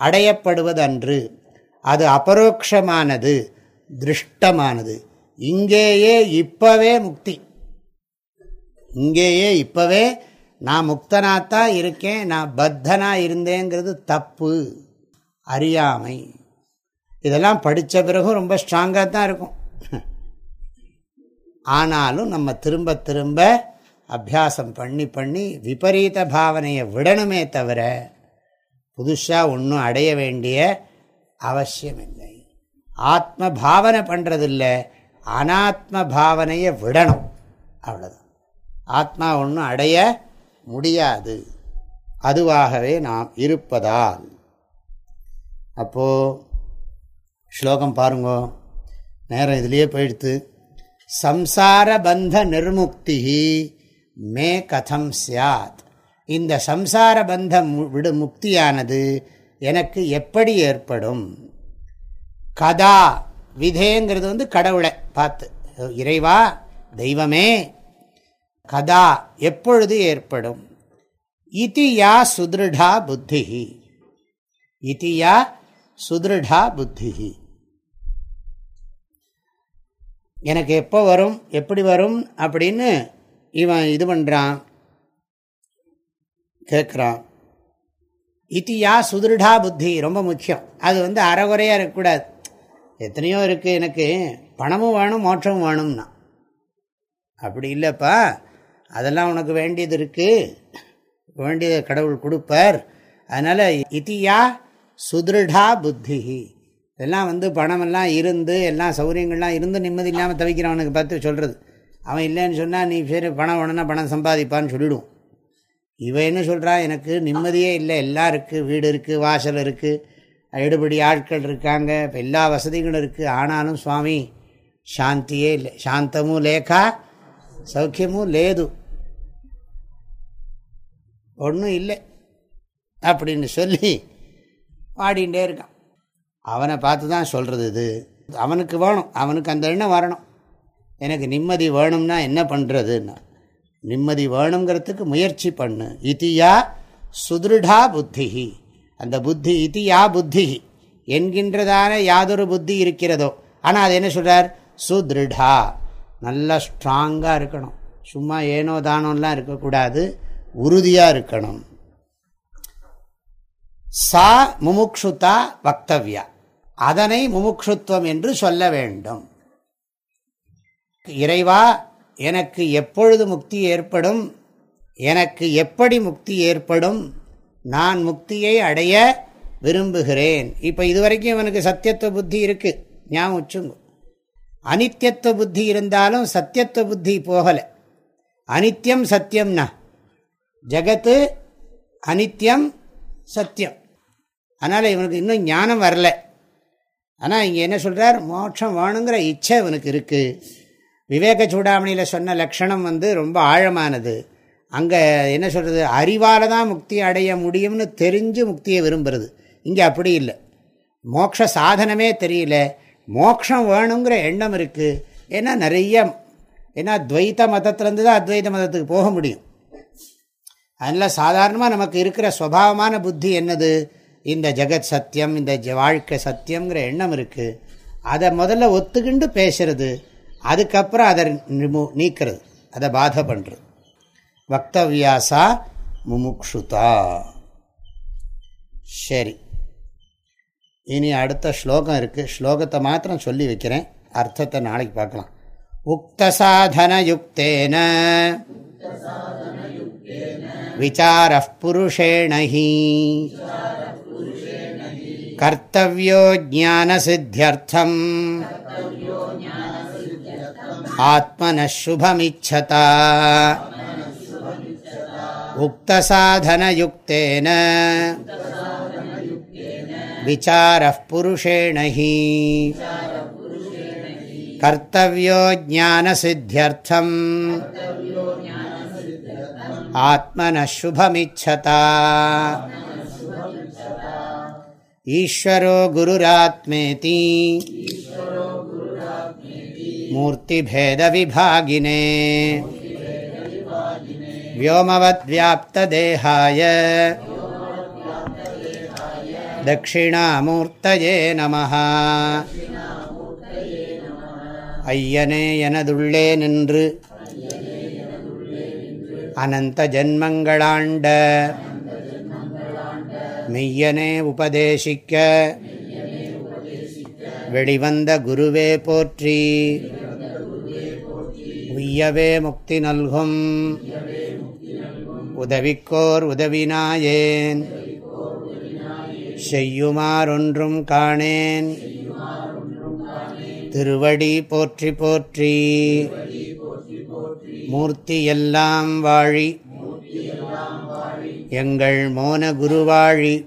அடையப்படுவதன்று. அது அபரோக்ஷமானது திருஷ்டமானது. இங்கேயே இப்பவே முக்தி. இங்கேயே இப்பவே நான் முக்தனாத்தான் இருக்கேன் நான் பத்தனா இருந்தேங்கிறது தப்பு அறியாமை. இதெல்லாம் படித்த பிறகும் ரொம்ப ஸ்ட்ராங்காக தான் இருக்கும். ஆனாலும் நம்ம திரும்ப திரும்ப அபியாசம் பண்ணி பண்ணி விபரீத பாவனையை விடணுமே தவிர புதுசாக ஒன்றும் அடைய வேண்டிய அவசியம் இல்லை ஆத்ம பாவனை பண்ணுறதில்லை அனாத்ம பாவனையை விடணும். அவ்வளோதான் ஆத்மா ஒன்றும் அடைய முடியாது. அதுவாகவே நாம் இருப்பதால். அப்போது ஸ்லோகம் பாருங்கோ. நேரம் இதுலேயே போயிடுத்து. சம்சார பந்த நிர்முக்தி மே கதம் சாத் இந்த சம்சார பந்தம் விடு முக்தியானது எனக்கு எப்படி ஏற்படும்? கதா விதேங்கிறது வந்து கடவுளை பார்த்து. இறைவா தெய்வமே கதா எப்பொழுது ஏற்படும்? இதியா சுதிருடா புத்தி இதியா சுதிருடா புத்தி எனக்கு எப்போ வரும் எப்படி வரும் அப்படின்னு இவன் இது பண்ணுறான் கேட்குறான். இத்தியா சுதிருடா புத்தி? ரொம்ப முக்கியம். அது வந்து அறகுறையாக இருக்கக்கூடாது. எத்தனையோ இருக்குது எனக்கு பணமும் வேணும் மோட்சமும் வேணும்னா. அப்படி இல்லைப்பா. அதெல்லாம் உனக்கு வேண்டியது இருக்குது வேண்டியது கடவுள் கொடுப்பார். அதனால் இத்தியா சுதிருடா புத்தி? இதெல்லாம் வந்து பணமெல்லாம் இருந்து எல்லாம் சௌகரியங்கள்லாம் இருந்து நிம்மதி இல்லாமல் தவிக்கிறவனுக்கு பார்த்து சொல்கிறது அவன் இல்லைன்னு சொன்னால் நீ சரி பணம் வேணும்னா பணம் சம்பாதிப்பான்னு சொல்லிவிடுவோம் இவன் என்ன எனக்கு நிம்மதியே இல்லை. எல்லாம் இருக்குது வீடு இருக்குது வாசல் இருக்குது எடுபடி ஆட்கள் இருக்காங்க. இப்போ எல்லா வசதிகளும் இருக்குது ஆனாலும் சுவாமி சாந்தியே இல்லை. சாந்தமும் லேக்கா சௌக்கியமும் லேது. ஒன்றும் இல்லை அப்படின்னு சொல்லி பாடிகிட்டே இருக்கான். அவனை பார்த்து தான் சொல்கிறது இது. அவனுக்கு வேணும். அவனுக்கு அந்த எண்ணம் வரணும். எனக்கு நிம்மதி வேணும்னா என்ன பண்ணுறதுன்னா நிம்மதி வேணுங்கிறதுக்கு முயற்சி பண்ணு. இத்தியா சுதிருடா புத்தி அந்த புத்தி இத்தியா புத்தி என்கின்றதான யாதொரு புத்தி இருக்கிறதோ ஆனால் அது என்ன சொல்கிறார் சுதிருடா. நல்லா ஸ்ட்ராங்காக இருக்கணும். சும்மா ஏனோ தானோலாம் இருக்கக்கூடாது. உறுதியாக இருக்கணும். சா முமுக்ஷுதா வக்தவ்யா. அதனை முமுக்ஷுத்வம் என்று சொல்ல வேண்டும். இறைவா எனக்கு எப்பொழுது முக்தி ஏற்படும்? எனக்கு எப்படி முக்தி ஏற்படும்? நான் முக்தியை அடைய விரும்புகிறேன். இப்போ இதுவரைக்கும் இவனுக்கு சத்தியத்துவ புத்தி இருக்குது ஞாபகம் வச்சுங்க. அனித்தியத்துவ புத்தி இருந்தாலும் சத்தியத்துவ புத்தி போகலை. அனித்யம் சத்தியம்னா ஜகத்து அனித்யம் சத்தியம். அதனால் இவனுக்கு இன்னும் ஞானம் வரல. ஆனால் இங்கே என்ன சொல்கிறார் மோட்சம் வேணுங்கிற இச்சை இவனுக்கு இருக்குது விவேக சூடாமணியில் சொன்ன லக்ஷணம் வந்து ரொம்ப ஆழமானது. அங்கே என்ன சொல்கிறது அறிவால் தான் முக்தி அடைய முடியும்னு தெரிஞ்சு முக்தியை விரும்புகிறது இங்கே அப்படி இல்லை. மோட்ச சாதனமே தெரியல. மோட்சம் வேணுங்கிற எண்ணம் இருக்குது ஏன்னா நிறைய ஏன்னா துவைத்த மதத்துலேருந்து தான் அத்வைத மதத்துக்கு போக முடியும். அதனால் சாதாரணமாக நமக்கு இருக்கிற சுவாவமான புத்தி என்னது? இந்த ஜெகத் சத்தியம் இந்த வாழ்க்கை சத்தியங்கிற எண்ணம் இருக்குது அதை முதல்ல ஒத்துக்கிண்டு பேசுறது. அதுக்கப்புறம் அதை நீக்கிறது. அதை பாதை பண்ணுறது வக்தவியாசா முமுக்ஷுதா. சரி. இனி அடுத்த ஸ்லோகம் இருக்குது ஸ்லோகத்தை மாத்திரம் சொல்லி வைக்கிறேன். அர்த்தத்தை நாளைக்கு பார்க்கலாம். உக்தசாதனயுக்தேன. விசார புருஷேண கர்த்தவியோ ஜானசித்தியர்த்தம் आत्मनः शुभमिच्छता। उक्तसाधनयुक्तेन। विचारः पुरुषेण हि। कर्तव्यो ज्ञानसिद्ध्यर्थम्। आत्मनः शुभमिच्छता। मूर्तिभेदविभागिने व्योमवद्व्याप्तदेहाय தட்சிணாமூர்த்தஜே நம ஐயனே எனதுள்ளே நின்று அனந்த ஜன்மங்களாண்ட மெய்யனே உபதேசிக்க வெளிவந்த குருவே போற்றி. உய்யவே முக்தி நல்கும். உதவிக்கோர் உதவினாயேன். செய்யுமாறொன்றும் காணேன். திருவடி போற்றி போற்றி. மூர்த்தி எல்லாம் வாழி. எங்கள் மோன குருவாழி.